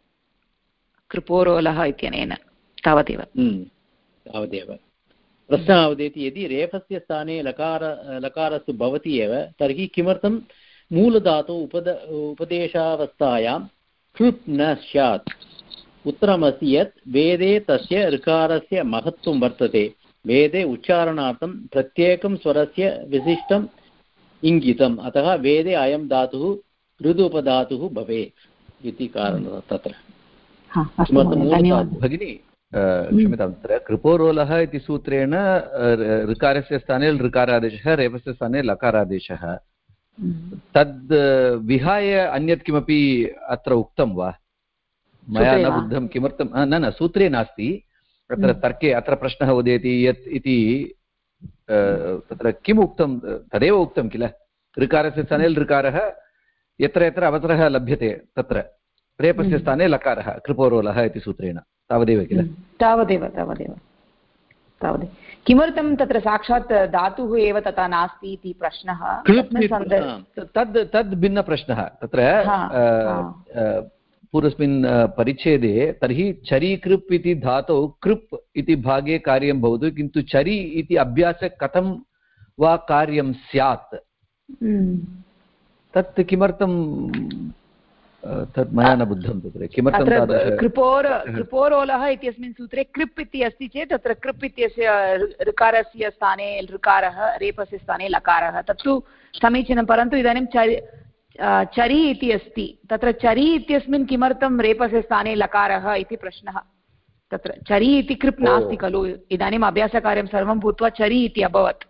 कृपोरोलः इत्यनेन, तावदेव। तावदेव। प्रश्नः वदति यदि रेफस्य स्थाने लकार, लकारस्तु भवति एव, तर्हि किमर्थं मूलधातु उपद, उपदेशावस्थायां कृप् न स्यात्? उत्तरमस्ति यत्, वेदे तस्य ऋकारस्य महत्त्वं वर्तते। वेदे उच्चारणार्थं प्रत्येकं स्वरस्य विशिष्टम् इङ्गितम्, अतः वेदे अयं धातुः, ऋदुपधातुः भवेत् इति कारणं तत्र। भगिनि क्षम्यतां तत्र कृपोरोलः इति सूत्रेण ऋकारस्य स्थाने ऋकारादेशः रेपस्य स्थाने लकारादेशः। तद् विहाय अन्यत् किमपि अत्र उक्तं वा? मया न बुद्धं किमर्थं न न सूत्रे नास्ति। अत्र हम्म। तर्के अत्र प्रश्नः उदेति यत् इति तत्र किम् उक्तं तदेव उक्तं किल? ऋकारस्य स्थाने ऋकारः यत्र यत्र अवसरः लभ्यते तत्र। रेपस्य हम्म। स्थाने लकारः कृपोरोलः इति सूत्रेण। तावदेव किल? हम्म। तावदेव तावदेव। तावदेव। किमर्थं तत्र साक्षात् धातुः एव तथा नास्ति इति प्रश्नः? तद् तद् भिन्नप्रश्नः। तत्र पूर्वस्मिन् परिच्छेदे तर्हि चरी कृप् इति धातौ कृप् इति भागे कार्यं भवतु किन्तु चरि इति अभ्यासे कथं वा कार्यं स्यात्? हम्म। तत् किमर्थं तत् मया न बुद्धं तत्र। किमर्थं कृपोर कृपोरोलः इत्यस्मिन् सूत्रे कृप् इति अस्ति चेत् तत्र कृप् इत्यस्य ऋकारस्य स्थाने ऋकारः रेपस्य स्थाने लकारः। तत्तु समीचीनं परन्तु इदानीं चरि चरि इति अस्ति। तत्र चरि इत्यस्मिन् किमर्थं रेपस्य स्थाने लकारः इति प्रश्नः। तत्र चरि इति कृप् नास्ति खलु। इदानीम् अभ्यासकार्यं सर्वं भूत्वा चरि इति अभवत्।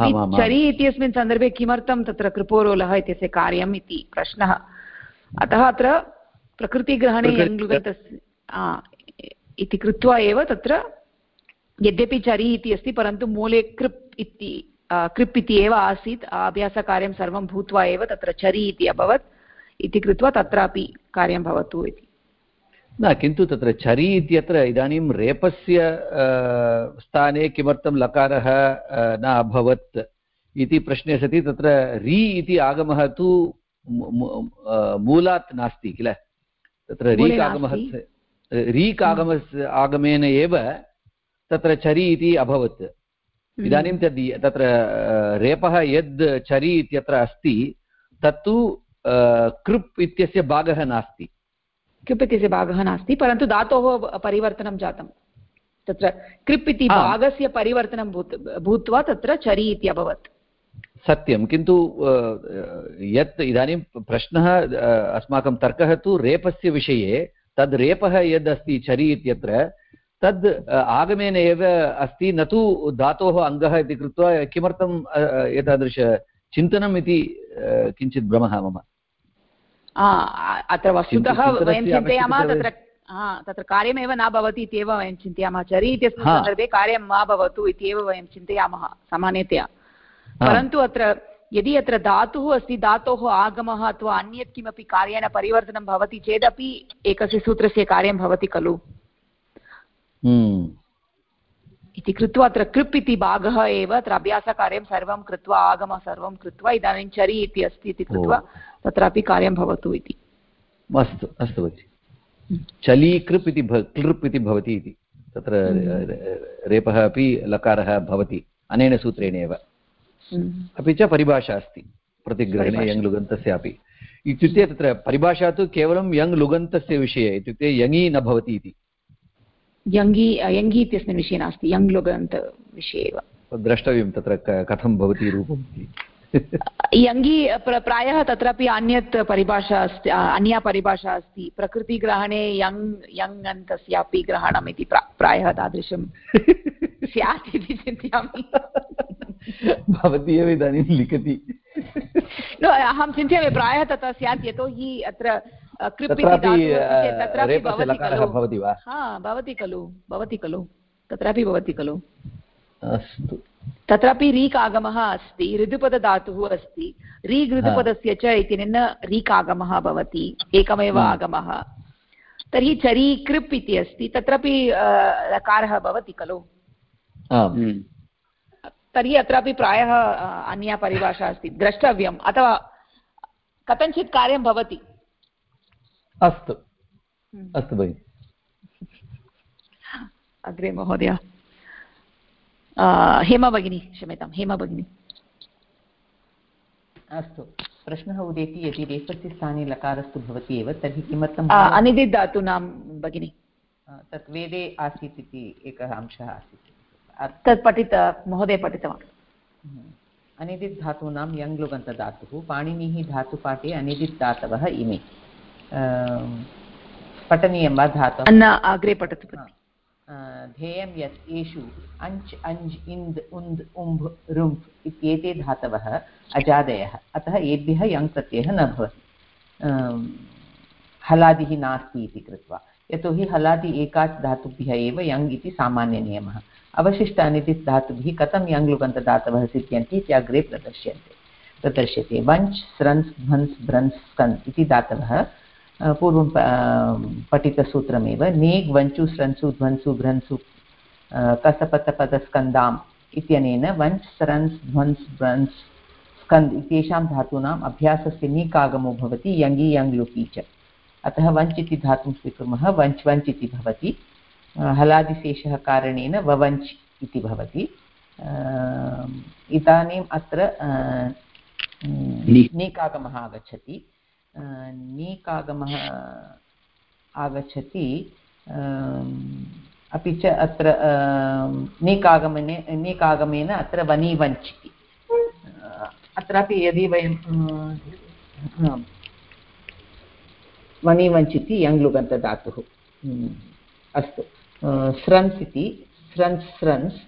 चरि इत्यस्मिन् सन्दर्भे किमर्थं तत्र कृपोरोलः इत्यस्य कार्यम् इति प्रश्नः। अतः अत्र प्रकृतिग्रहणे यङ्लुगन्तस्य इति कृत्वा एव तत्र यद्यपि चरि इति अस्ति परन्तु मूले कृप् इति कृप् इति एव आसीत् अभ्यासकार्यं सर्वं भूत्वा एव तत्र चरि इति अभवत् इति कृत्वा तत्रापि कार्यं भवतु इति। न किन्तु तत्र चरि इत्यत्र इदानीं रेपस्य स्थाने किमर्थं लकारः न अभवत् इति प्रश्ने सति तत्र रि इति आगमः तु मूलात् नास्ति किल? तत्र रीक् आगमः रीक् आगमस्य आगमेन एव तत्र चरि इति अभवत्। हम्म। इदानीं तद् तत्र रेपः यद् चरि इत्यत्र अस्ति तत्तु कृप् इत्यस्य भागः नास्ति। कृप् इत्यस्य भागः नास्ति परन्तु धातोः परिवर्तनं जातं। तत्र कृप् इति भागस्य परिवर्तनं भूत्वा तत्र चरि इति अभवत्। सत्यं किन्तु यत् इदानीं प्रश्नः अस्माकं तर्कः तु रेपस्य विषये तद् रेपः यद् अस्ति चरि इत्यत्र तद् आगमेन एव अस्ति न तु धातोः अङ्गः इति कृत्वा किमर्थं एतादृशचिन्तनम् इति किञ्चित् भ्रमः मम। अत्र वस्तुतः वयं चिन्तयामः तत्र तत्र कार्यमेव न भवति इत्येव वयं चिन्तयामः। चरि इत्यस्मिन् सन्दर्भे कार्यं मा भवतु इत्येव वयं चिन्तयामः सामान्यतया। परन्तु अत्र यदि अत्र धातुः अस्ति धातोः आगमः अथवा अन्यत् किमपि कार्येण परिवर्तनं भवति चेदपि एकस्य सूत्रस्य कार्यं भवति खलु। हम्म। इति कृत्वा अत्र कृप् इति भागः एव अत्र अभ्यासकार्यं सर्वं कृत्वा आगमः सर्वं कृत्वा इदानीं चरि इति अस्ति इति कृत्वा तत्रापि कार्यं भवतु इति। अस्तु अस्तु भगिनि। हम्म। चली कृप् इति क्लृप् इति भवति इति। तत्र हम्म। रेपः अपि लकारः भवति अनेन सूत्रेण एव अपि च परिभाषा अस्ति प्रतिग्रहणे यङ् लुगन्तस्यापि इत्युक्ते तत्र परिभाषा तु केवलं यङ् लुगन्तस्य विषये इत्युक्ते यङि न भवति इति। यङ्गि यङ्गि इत्यस्मिन् विषये नास्ति यङ् लुगन्तविषये एव। द्रष्टव्यं तत्र कथं भवति रूपम् इति। यङ्गी प्रायः तत्रापि अन्यत् परिभाषा अस्ति अन्या परिभाषा अस्ति। प्रकृतिग्रहणे यङ् यङ् अन्तस्यापि ग्रहणम् इति प्रायः तादृशं [laughs] स्यात् इति चिन्तयामि। भवती एव इदानीं लिखति। न अहं चिन्तयामि प्रायः तथा स्यात् यतोहि अत्र भवति भवति खलु भवति खलु तत्रापि भवति खलु। अस्तु। तत्रापि रीक् आगमः अस्ति ऋतुपदधातुः अस्ति। रीग् ऋतुपदस्य च इत्यनेन रीक् आगमः भवति एकमेव आगमः। तर्हि चरी कृप् इति अस्ति तत्रापि लकारः भवति खलु। तर्हि अत्रापि प्रायः अन्या परिभाषा अस्ति द्रष्टव्यम् अथवा कथञ्चित् कार्यं भवति। अस्तु। अस्तु भगिनि। अग्रे महोदय। हेमा भगिनी क्षम्यतां हेमा भगिनी अस्तु प्रश्नः उदेति यदि रेफस्य स्थाने लकारस्तु भवति एव तर्हि किमर्थम् अनिदित् धातूनां भगिनि तत् वेदे आसीत् इति एकः अंशः आसीत् तत् पठित महोदय पठितवान्। अनिदित् धातूनां यङ्लुगन्तधातुः पाणिनिः धातुपाठे अनिदित् धातवः इमे पठनीयं वा धातुः अग्रे पठतु ध्येयं यत् येषु अञ्च् अञ्ज् इन्द् उन्द् उम्भ् रुम्फ् इत्येते धातवः अजादयः। अतः एभ्यः यङ् प्रत्ययः न भवति। हलादिः नास्ति इति कृत्वा। यतोहि हलादि एकाच् धातुभ्यः एव यङ् इति सामान्यनियमः। अवशिष्ट अनिदित् धातुभिः कथं यङ् लुगन्तदातवः सिद्ध्यन्ति इति अग्रे प्रदर्श्यन्ते। प्रदर्श्यते। वञ्च्, स्रन्स्, ध्वन्स् भ्रन्स् स्कन् इति धातवः पूर्वं पठितसूत्रमेव नेग् वञ्चु स्रन्सु ध्वंसु भ्रन्सु कसपतपदस्कन्दाम् इत्यनेन वञ्च् स्रन्स् ध्वंस् भ्रन्स् स्कन्द् इत्येषां धातूनाम् अभ्यासस्य नीकागमो भवति यङि यङ् लुकि च। अतः वञ्च् इति धातुं स्वीकुर्मः वञ्च् वञ्च् इति भवति हलादिशेषः कारणेन ववञ्च् इति भवति। इदानीम् अत्र नीकागमः आगच्छति। नीकागमः आगच्छति अपि च अत्र नीकागमने, नीकागमेन अत्र इति अत्रापि यदि वयं वनीवञ्च् इति यङ्लुगन्तधातुः अस्तु। स्रन्स् इति, स्रन्स् स्रन्स्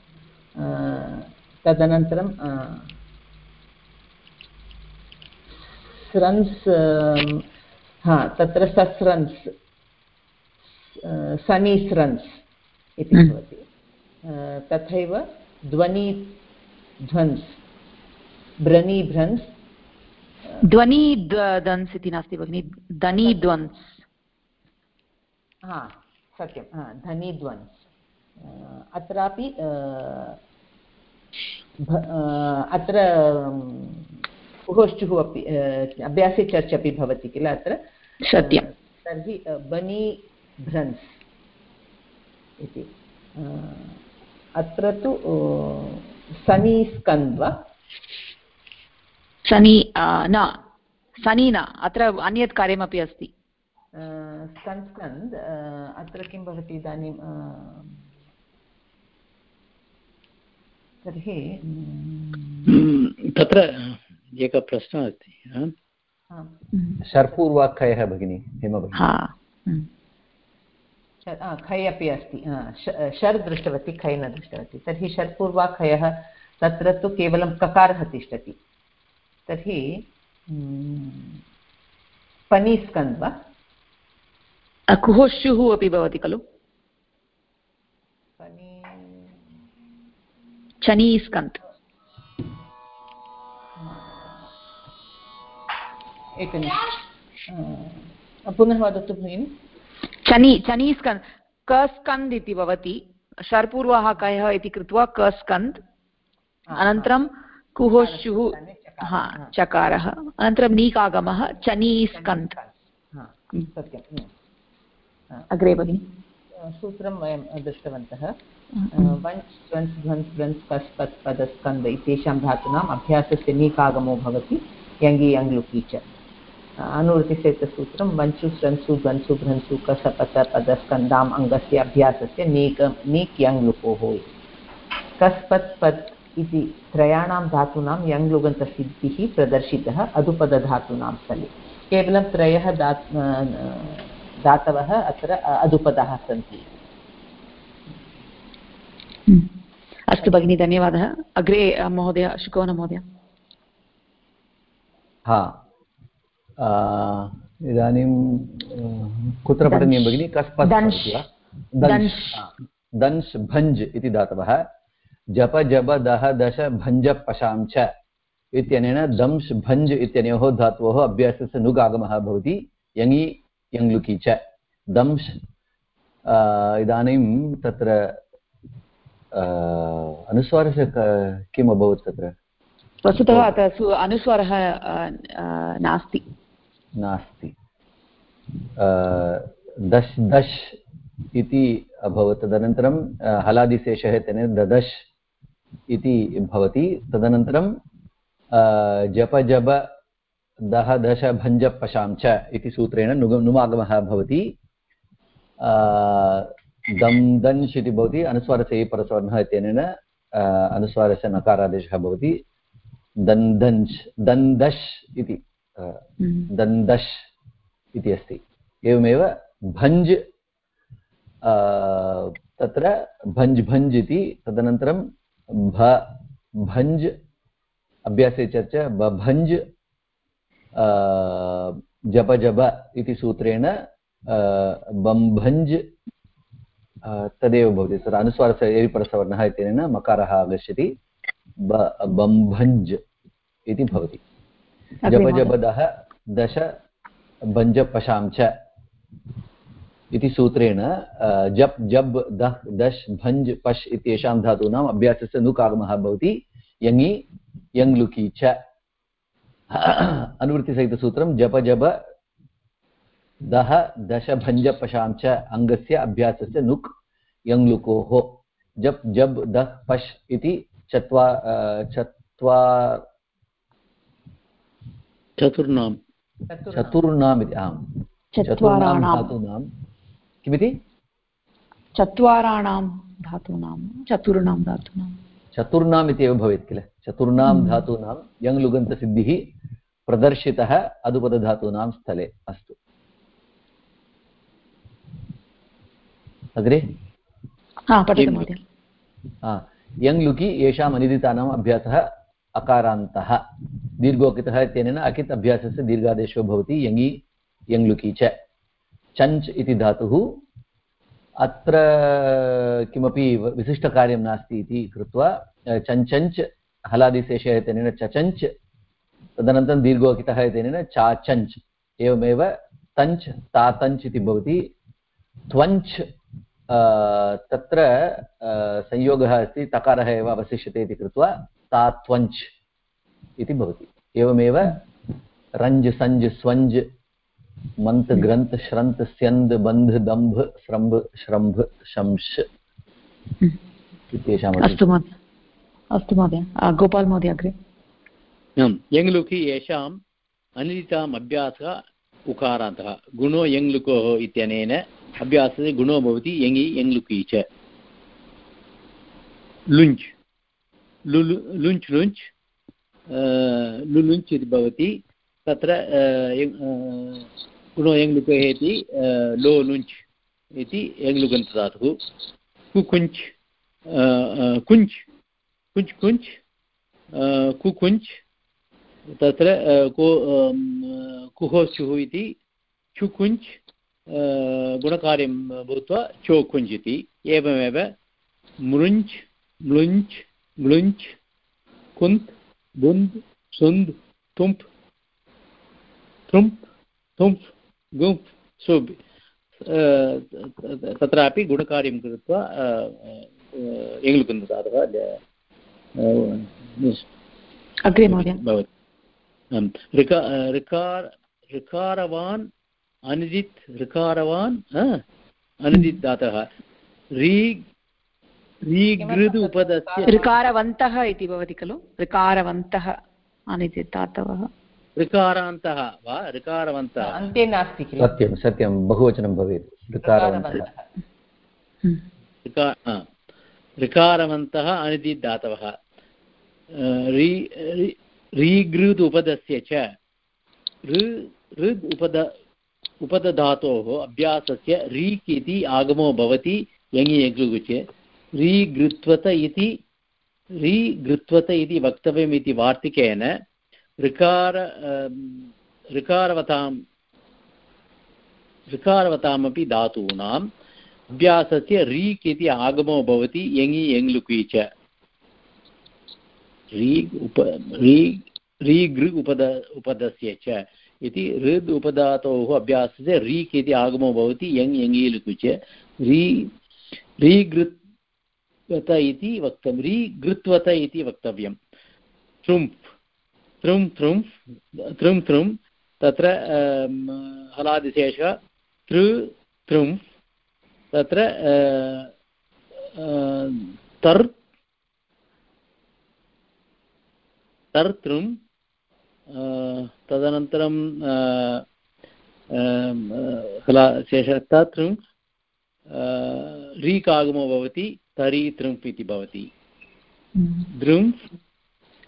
तदनन्तरं स्रन्स् हा तत्र सस्रन्स् सनीस्रन्स् इति हम्म। भवति। तथैव ध्वनि ध्वंस् ब्रनीभ्रन्स् ध्वनि ध्वंस् इति नास्ति भगिनि धनी ध्वंस् हा सत्यं हा धनीध्वंस्। अत्रापि अत्र उहोश्चुः अपि अभ्यासे चर्च अपि भवति किल अत्र? सत्यं तर्हि बनी भ्रन्स् इति। अत्र तु सनी स्कन्द् वा सनी न सनी न अत्र अन्यत् कार्यमपि अस्ति। स्कन्द् स्कन्द् अत्र किं भवति इदानीं तर्हि तत्र एकः प्रश्नः अस्ति शर्पूर्वाखयः भगिनि हिमभगिनी खै अपि अस्ति शर् दृष्टवती खै न दृष्टवती। तर्हि षट्पूर्वाखयः तत्र तु केवलं ककारः तिष्ठति। तर्हि पनीस्कन्द् वा? कुहोश्युः अपि भवति खलु? चनीस्कन्त् एकनिमिषं पुनः वदतु भगिनि। चनी चनीस्कन्द् कस्कन्द् इति भवति। शर्पूर्वः कयः इति कृत्वा कस्कन्द्। अनन्तरं कुहोश्युः हा चकारः। अनन्तरं नीकागमः चनीस्कन्द् अग्रे भगिनि। सूत्रं वयं दृष्टवन्तः। वञ्च् ध्वन्स् ध्वन्स् ध्वन्स् कस् पत् पदस्कन्द इत्येषां धातूनाम् अभ्यासस्य नीकागमो भवति। यङि यङ्लुकि च। अनुवृत्तिसेतसूत्रं वञ्चु स्रन्सु ध्वन्सु भ्रन्सु कसपत पदस्कन्दाम् अङ्गस्य अभ्यासस्य नीक नीक् यङ्लुकोः कस्पत् पत् इति त्रयाणां धातूनां यङ्लुगन्तसिद्धिः प्रदर्शितः अधुपदधातूनां स्थले। केवलं त्रयः धा धातवः अत्र अधुपदाः सन्ति। हम्म। अस्तु भगिनि धन्यवादः। अग्रे महोदय शुकोन महोदय। हा। इदानीं कुत्र पठनीयं भगिनि? दंश् भञ्ज् इति धातवः जप जप दह दश भञ्ज पशां च इत्यनेन दंश् भञ्ज् इत्यनयोः धातोः अभ्यासस्य नुग् आगमः भवति। यङि यङ्लुकि च। दंश्. इदानीं तत्र अनुस्वारस्य किम् अभवत् तत्र? वस्तुतः अनुस्वारः नास्ति। नास्ति। दश् दश् इति अभवत्, तदनन्तरं हलादिशेषः तेन ददश् इति भवति। तदनन्तरं जप जप दह, दश, भञ्ज, पशां च इति सूत्रेण नुग, नुमागमः भवति। दम् दंश् इति भवति अनुस्वारस्य परस्वर्णः इत्यनेन अनुस्वारस्य नकारादेशः भवति। दन्दंश् दन्दश् इति। दन्दश् इति अस्ति। एवमेव भञ्ज् तत्र भञ्ज् भञ्ज् इति तदनन्तरं भ भञ्ज् अभ्यासे चर्च बभञ्ज् जप जप इति सूत्रेण बम्भञ्ज् तदेव भवति। तत्र अनुस्वारस्य एरिपरसवर्णः इत्यनेन मकारः आगच्छति। बम्भञ्ज् इति भवति। जप जपदः दश भञ्जपशां च इति सूत्रेण जप् जब् दह् दश् भञ्ज् पश् इत्येषां धातूनाम् अभ्यासस्य नुकागमः भवति। यङि यङ्लुकि च। अनुवृत्तिसहितसूत्रं जप जप दः दश भञ्जपशां च अङ्गस्य अभ्यासस्य नुक् यङ्लुकोः जप् जब् दह् पश् इति चत्वा चत्वार् चतुर्णां चतुर्णाम् इति आम्। चतुर्णां धातूनां किमिति? चत्वाराणां धातूनां। चतुर्णां धातूनां। चतुर्णाम् इति एव भवेत् किल? चतुर्णां हम्म। धातूनां यङ्लुगन्तसिद्धिः प्रदर्शितः अधुपदधातूनां स्थले अस्तु। अग्रे? यङ्लुकि येषाम् अनिदितानाम् अभ्यासः अकारान्तः। दीर्घोकितः इत्यनेन अकित् अभ्यासस्य दीर्घादेशो भवति, यङि, यङ्लुकि च। चञ्च् इति धातुः अत्र किमपि विशिष्टकार्यं नास्ति इति कृत्वा चञ्चञ्च् हलादिशेषः इत्यनेन चचञ्च् तदनन्तरं दीर्घोकितः इत्यनेन चाचञ्च् एवमेव तञ्च् तातञ्च् इति भवति। त्वञ्च् तत्र संयोगः अस्ति, तकारः एव अवशिष्यते इति कृत्वा तात्वञ्च् इति भवति। एवमेव रञ्ज् सञ्ज् स्वञ्ज् मन्त् ग्रन्थ श्रन्त् स्यन्द् बन्ध् दम्भ स्रम्भ श्रम्भ शंश् इत्येषाम् अस्तु महोदय। अस्तु महोदय। गोपाल् महोदय अग्रे। यङ्लुकि येषाम् अनिलिताम् अभ्यासः उकारान्तः। गुणो यङ्लुकोः इत्यनेन अभ्यासस्य गुणो भवति यङि यङ्लुकि च। लुञ्च्। लुञ्च् लुञ्च् लुलुञ्च् इति भवति। तत्र गुणो यङ्लुकः इति लो लुञ्च् इति यङ्लुगन्तधातुः। कुकुञ्च् कुञ्च् कुञ्च् कुञ्च् कुकुञ्च्। तत्र को कुहोचुः इति, चुकुञ्च् गुणकार्यं भूत्वा चोकुञ्च् इति। एवमेव मृञ्च् म्लुञ्च् म्लुञ्च् कुन्त् बुन्द् सुन्द् तुम्प् तुम्प् तुम्प् गुम्प् सुब् तत्रापि गुणकार्यं कृत्वा एङ्ग्लुकुन्ददातः अग्रे भवति। ऋका ऋकार ऋकारवान् अनिदित् ऋकारवान् अनिदित् दातः। री रीगृद् उपदस्य। ऋकारवन्तः इति भवति खलु? ऋकारवन्तः अनिदित् धातवः ऋकारान्तः वा? ऋकारवन्तः। अन्ते नास्ति किल? सत्यं सत्यं बहुवचनं भवेत्। ऋकारवन्तः। ऋकारवन्तः। अनिदित् धातवः रीगृद् उपदस्य च। ऋद् उपद उपदधातोः अभ्यासस्य रीक् इति आगमो भवति यङि यगुचे रीगृत्वत इति रीगृत्वत इति वक्तव्यम् इति वार्तिकेन ऋकार ऋकारवतां ऋकारवतामपि धातूनाम् अभ्यासस्य रीक् इति आगमो भवति, यङि यङ्लुकि च। री उप री रीगृ उपद, उपदस्य च इति ऋद् उपधातोः अभ्यासस्य रीक् इति आगमो भवति, यङ् यङि च। री रीगृत्वत इति वक्तव्यं रीगृत्वत इति वक्तव्यं ट्रुम्प् तृं तृं तृं तृं तत्र हलादिशेषः। तृ तृं तत्र तर्। तर्तृं तदनन्तरं शेषः ततृं रीकागमो भवति। तरी तृम्प् इति भवति। दृङ्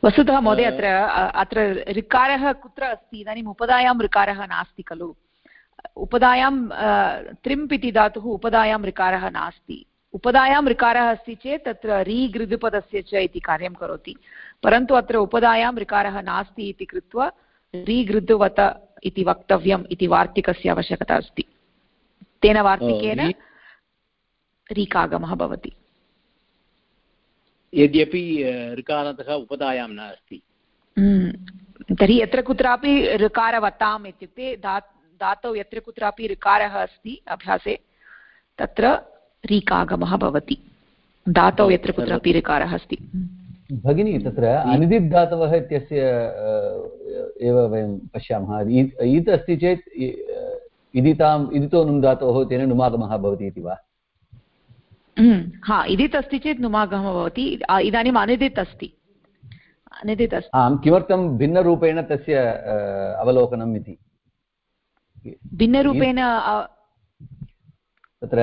वस्तुतः महोदय अत्र अत्र ऋकारः कुत्र अस्ति? इदानीम् उपदायां ऋकारः नास्ति खलु। उपदायां त्रिम्प् इति धातुः उपदायां ऋकारः नास्ति। उपदायां ऋकारः अस्ति चेत् तत्र रीगृदुपदस्य च इति कार्यं करोति। परन्तु अत्र उपदायां ऋकारः नास्ति इति कृत्वा रीगृदुवत इति वक्तव्यम् इति वार्तिकस्य आवश्यकता अस्ति। तेन वार्तिकेन रीकागमः भवति। यद्यपि ऋकारतः उपधायां नास्ति। हम्म। तर्हि यत्र कुत्रापि ऋकारवताम् इत्युक्ते धा धातौ यत्र कुत्रापि ऋकारः अस्ति अभ्यासे तत्र रीकागमः भवति। धातौ यत्र कुत्रापि ऋकारः अस्ति। भगिनी तत्र अनिदित् धातवः इत्यस्य एव वयं पश्यामः। ईत् अस्ति चेत् इदिताम् इदितो नुम् धातोः तेन नुमागमः भवति इति वा? हा इदित् अस्ति चेत् नुमागमः भवति। इदानीम् अनिदित् अस्ति अनिदित् अस्ति आम् किमर्थं भिन्नरूपेण तस्य अवलोकनम् इति? भिन्नरूपेण तत्र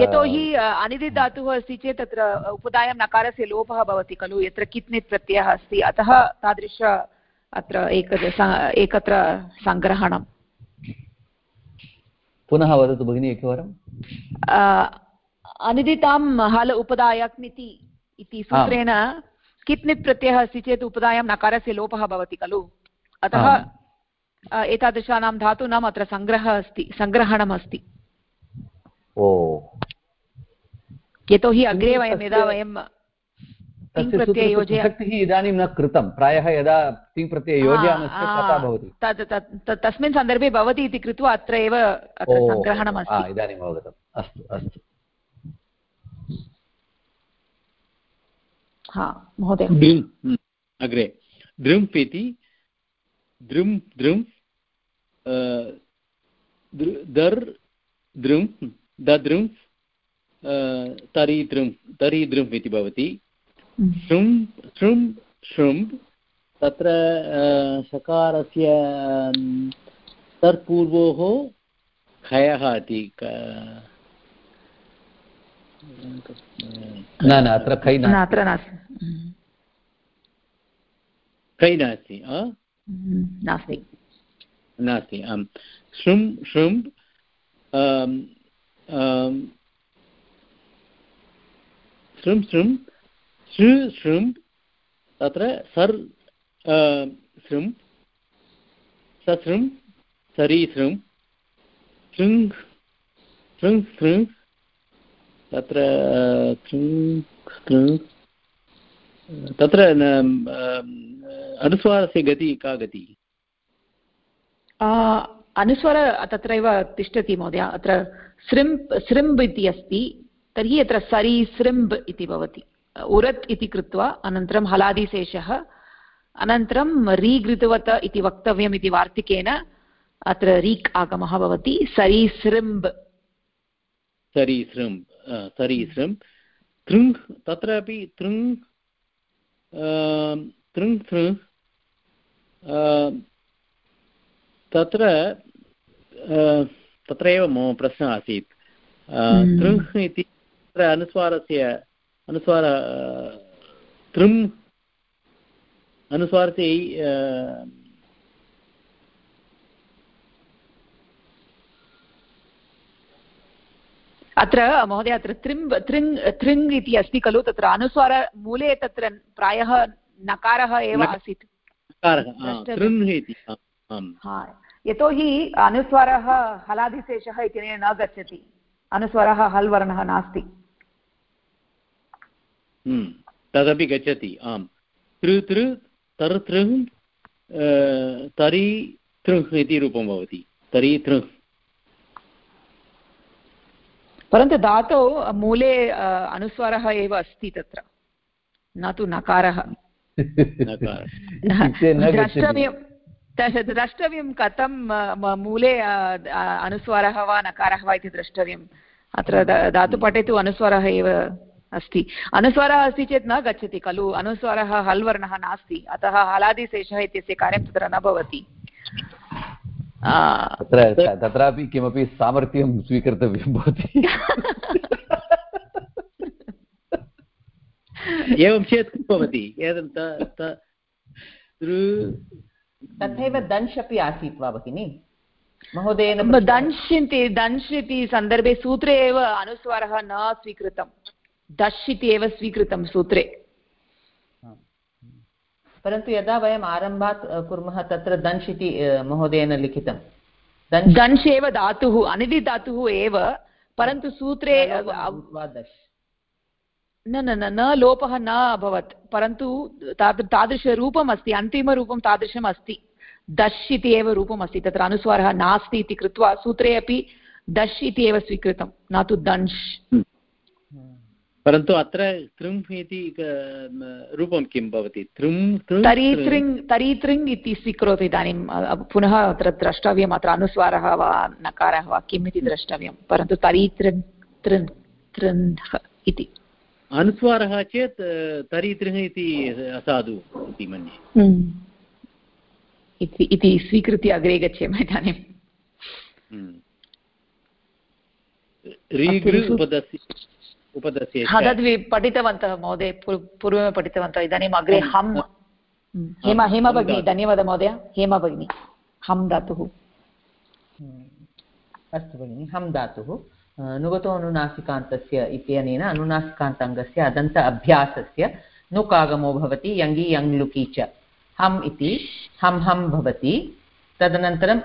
यतोहि अनिदित् धातुः अस्ति चेत् तत्र उपदायं नकारस्य लोपः भवति खलु यत्र कित्नित् प्रत्ययः अस्ति। अतः तादृश अत्र एक एकत्र सङ्ग्रहणं पुनः वदतु भगिनि एकवारं अनिदितां हल उपदायक्निति इति सूत्रेण कित्नित् प्रत्ययः अस्ति चेत् उपदायां नकारस्य लोपः भवति खलु। अतः एतादृशानां धातूनाम् अत्र सङ्ग्रहः अस्ति सङ्ग्रहणम् अस्ति। यतोहि अग्रे वयं यदा वयं इदानीं न कृतं। प्रायः यदा तिङ् प्रत्यय योजयामश्चेत् तस्मिन् सन्दर्भे भवति इति कृत्वा अत्र एव अत्र सङ्ग्रहणमस्ति इदानीम् अवगतम्। अस्तु अस्तु। हा महोदय। हम्म, अग्रे। दृम्प् इति दृम् दृम् दर् दृम् ददृम् तरीदृम् तरीदृम् इति भवति। शृम् शृम् शृम् तत्र सकारस्य तत्पूर्वोः खयः इति न न अत्र खै न अत्र नास्ति कै नास्ति नास्ति नास्ति आम् शृं शृं शृं शृं शृं तत्र सर् शृं ससृं सरीसृं शृङ् शृङ् शृङ् तत्र तत्र अनुस्वारस्य गति का गतिः? अनुस्वर तत्रैव तिष्ठति महोदय अत्र सृम्प् सृम्ब् इति अस्ति तर्हि अत्र सरि सृम्ब् इति भवति उरत् इति कृत्वा अनन्तरं हलादिशेषः अनन्तरं रीघृतवत इति वक्तव्यम् इति वार्तिकेन अत्र रीक् आगमः भवति सरीसृम्ब् सरीसृम्ब् सरीसृम् तृङ् तत्रापि तृङ् तृङ् तृङ् तत्र तत्र एव मम प्रश्नः आसीत् हम्म। तृङ् इति तत्र अनुस्वारस्य अनुस्वार तृम् अनुस्वारस्य अत्र महोदय अत्र त्रिम्ब् तृङ् तृङ् इति अस्ति खलु तत्र अनुस्वारमूले तत्र प्रायः नकारः एव आसीत्। यतोहि अनुस्वारः हलादिशेषः इत्यनेन न गच्छति। अनुस्वारः हल् वर्णः नास्ति। हम्म, तदपि गच्छति आम्। तृ तृ तर् तृङ् तरि तृङ् इति रूपं भवति। तरि तृङ् परन्तु धातौ मूले अनुस्वारः एव अस्ति तत्र। न तु नकारः। द्रष्टव्यं द्रष्टव्यं कथं मूले अनुस्वारः वा नकारः वा इति द्रष्टव्यम् अत्र धातुपटे तु अनुस्वारः एव अस्ति। अनुस्वारः अस्ति चेत् न गच्छति खलु। अनुस्वारः हल् वर्णः नास्ति। अतः हलादिशेषः इत्यस्य कार्यं तत्र न भवति। तत्र तत्रापि किमपि सामर्थ्यं स्वीकर्तव्यं भवति। [laughs] एवं चेत् भवति? तथैव दंश् अपि आसीत् वा भगिनि? महोदयेन दंश् इति दंश् इति सन्दर्भे सूत्रे एव अनुस्वारः न स्वीकृतं दश् इति एव स्वीकृतं सूत्रे। परन्तु यदा वयम् आरम्भात् कुर्मः तत्र दंश् इति महोदयेन लिखितं. दंश् एव धातुः अनिधिधातुः एव परन्तु सूत्रे न न न न लोपः न अभवत् परन्तु तादृ तादृशरूपम् अस्ति अन्तिमरूपं तादृशम् अस्ति दश् इति एव रूपम् अस्ति तत्र अनुस्वारः नास्ति इति कृत्वा सूत्रे अपि दश् इति एव स्वीकृतं न तु दंश्. परन्तु अत्र तृङ् इति रूपं किं भवति? तृङ् तरीतृङ् तरीतृङ् इति स्वीकरोतु इदानीं पुनः अत्र द्रष्टव्यम् अत्र अनुस्वारः वा नकारः वा किम् इति द्रष्टव्यं? परन्तु तरीतृङ् तृङ् तृन् इति। अनुस्वारः चेत् तरीतृः इति असाधु इति मन्ये। हम्म। इति स्वीकृत्य अग्रे गच्छेम इदानीं। हम्म। तद् पठितवन्तः महोदय पूर्वमेव पठितवन्तः इदानीम् अग्रे हम्। हेम हेम भगिनी धन्यवादः महोदय। हेम भगिनी हम् धातुः। अस्तु भगिनि हम् धातुः। नुगतो अनुनासिकान्तस्य इत्यनेन अनुनासिकान्ताङ्गस्य अदन्त अभ्यासस्य नुकागमो भवति यङि यङ् लुकि च। हम् इति हं हं भवति। तदनन्तरं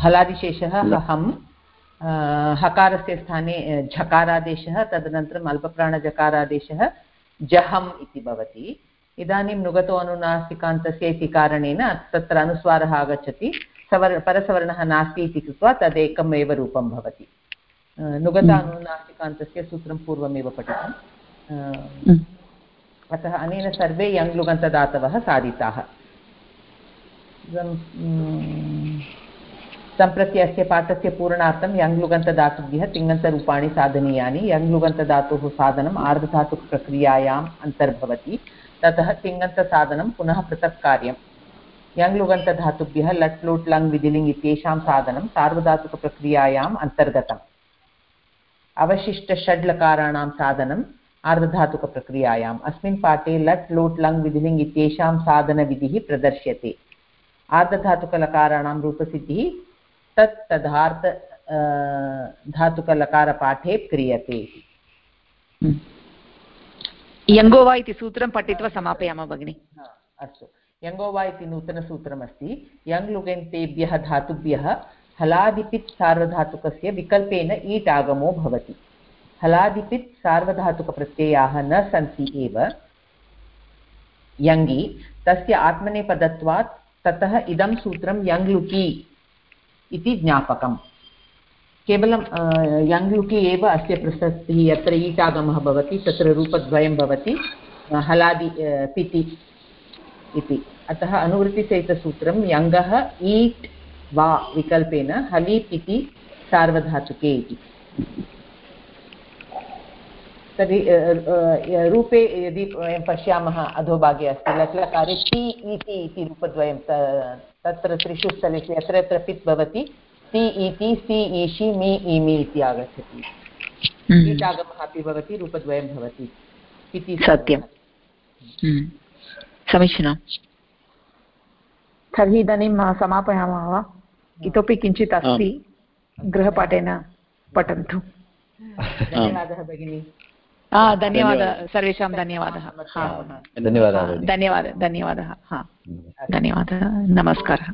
हलादिशेषः हं हकारस्य स्थाने झकारादेशः तदनन्तरम् अल्पप्राणजकारादेशः जहम् इति भवति इदानीं नुगतो अनुनासिकान्तस्य इति कारणेन तत्र अनुस्वारः आगच्छति सवर् परसवर्णः नास्ति इति कृत्वा तदेकम् एव रूपं भवति नुगतानुनासिकान्तस्य सूत्रं पूर्वमेव पठितम्। अतः अनेन सर्वे यङ्लुगन्तदातवः साधिताः सम्प्रति अस्य पाठस्य पूरणार्थं यङ्लुगन्तधातुभ्यः तिङन्तरूपाणि साधनीयानि। यङ्लुगन्तधातुः साधनम् आर्धधातुकप्रक्रियायाम् अन्तर्भवति। ततः तिङन्तसाधनं पुनः पृथक् कार्यम्। यङ्लुगन्तधातुभ्यः लट्, लुट्, लङ् विधिलिङ् इत्येषां साधनं सार्वधातुकप्रक्रियायाम् अन्तर्गतम्। अवशिष्टषड्लकाराणां साधनं आर्धधातुकप्रक्रियायाम् अस्मिन् पाठे लट्, लोट्, लङ् विधिलिङ् इत्येषां साधनविधिः प्रदर्श्यते। आर्धधातुकलकाराणां रूपसिद्धिः तत् तदार्थ धातुकलकारपाठे क्रियते यङ्गोवा इति सूत्रं पठित्वा समापयामः भगिनि। अस्तु। यङ्गोवा इति नूतनसूत्रमस्ति। यङ् लुगन्तेभ्यः धातुभ्यः हलादिपित् सार्वधातुकस्य विकल्पेन ईट् आगमो भवति। हलादिपित् सार्वधातुकप्रत्ययाः न सन्ति एव। यङि तस्य आत्मनेपदत्वात् ततः इदं सूत्रं यङ्लुकि इति ज्ञापकम्। केवलं यङ्लुकि एव अस्य प्रसक्तिः यत्र ईटागमः भवति, तत्र रूपद्वयं भवति हलादि पिति इति। अतः अनुवृत्तिसहितसूत्रं यङ्गः ईट् वा विकल्पेन हलीप् इति सार्वधातुके इति। तर्हि रूपे यदि वयं पश्यामः अधोभागे अस्ति लट्लकारे ति इति इति रूपद्वयं तत्र त्रिषु स्थलेषु यत्र यत्र पित् भवति ति इति सि ईषि मि इमि इति आगच्छति। कीटागमः अपि भवति रूपद्वयं भवति इति सत्यं हम्म। समीचीनं। तर्हि इदानीं समापयामः वा? इतोपि किञ्चित् अस्ति। गृहपाठेन पठन्तु। धन्यवादः भगिनी। धन्यवादः सर्वेषां धन्यवादः धन्यवादः धन्यवादः धन्यवादः हा धन्यवादः नमस्कारः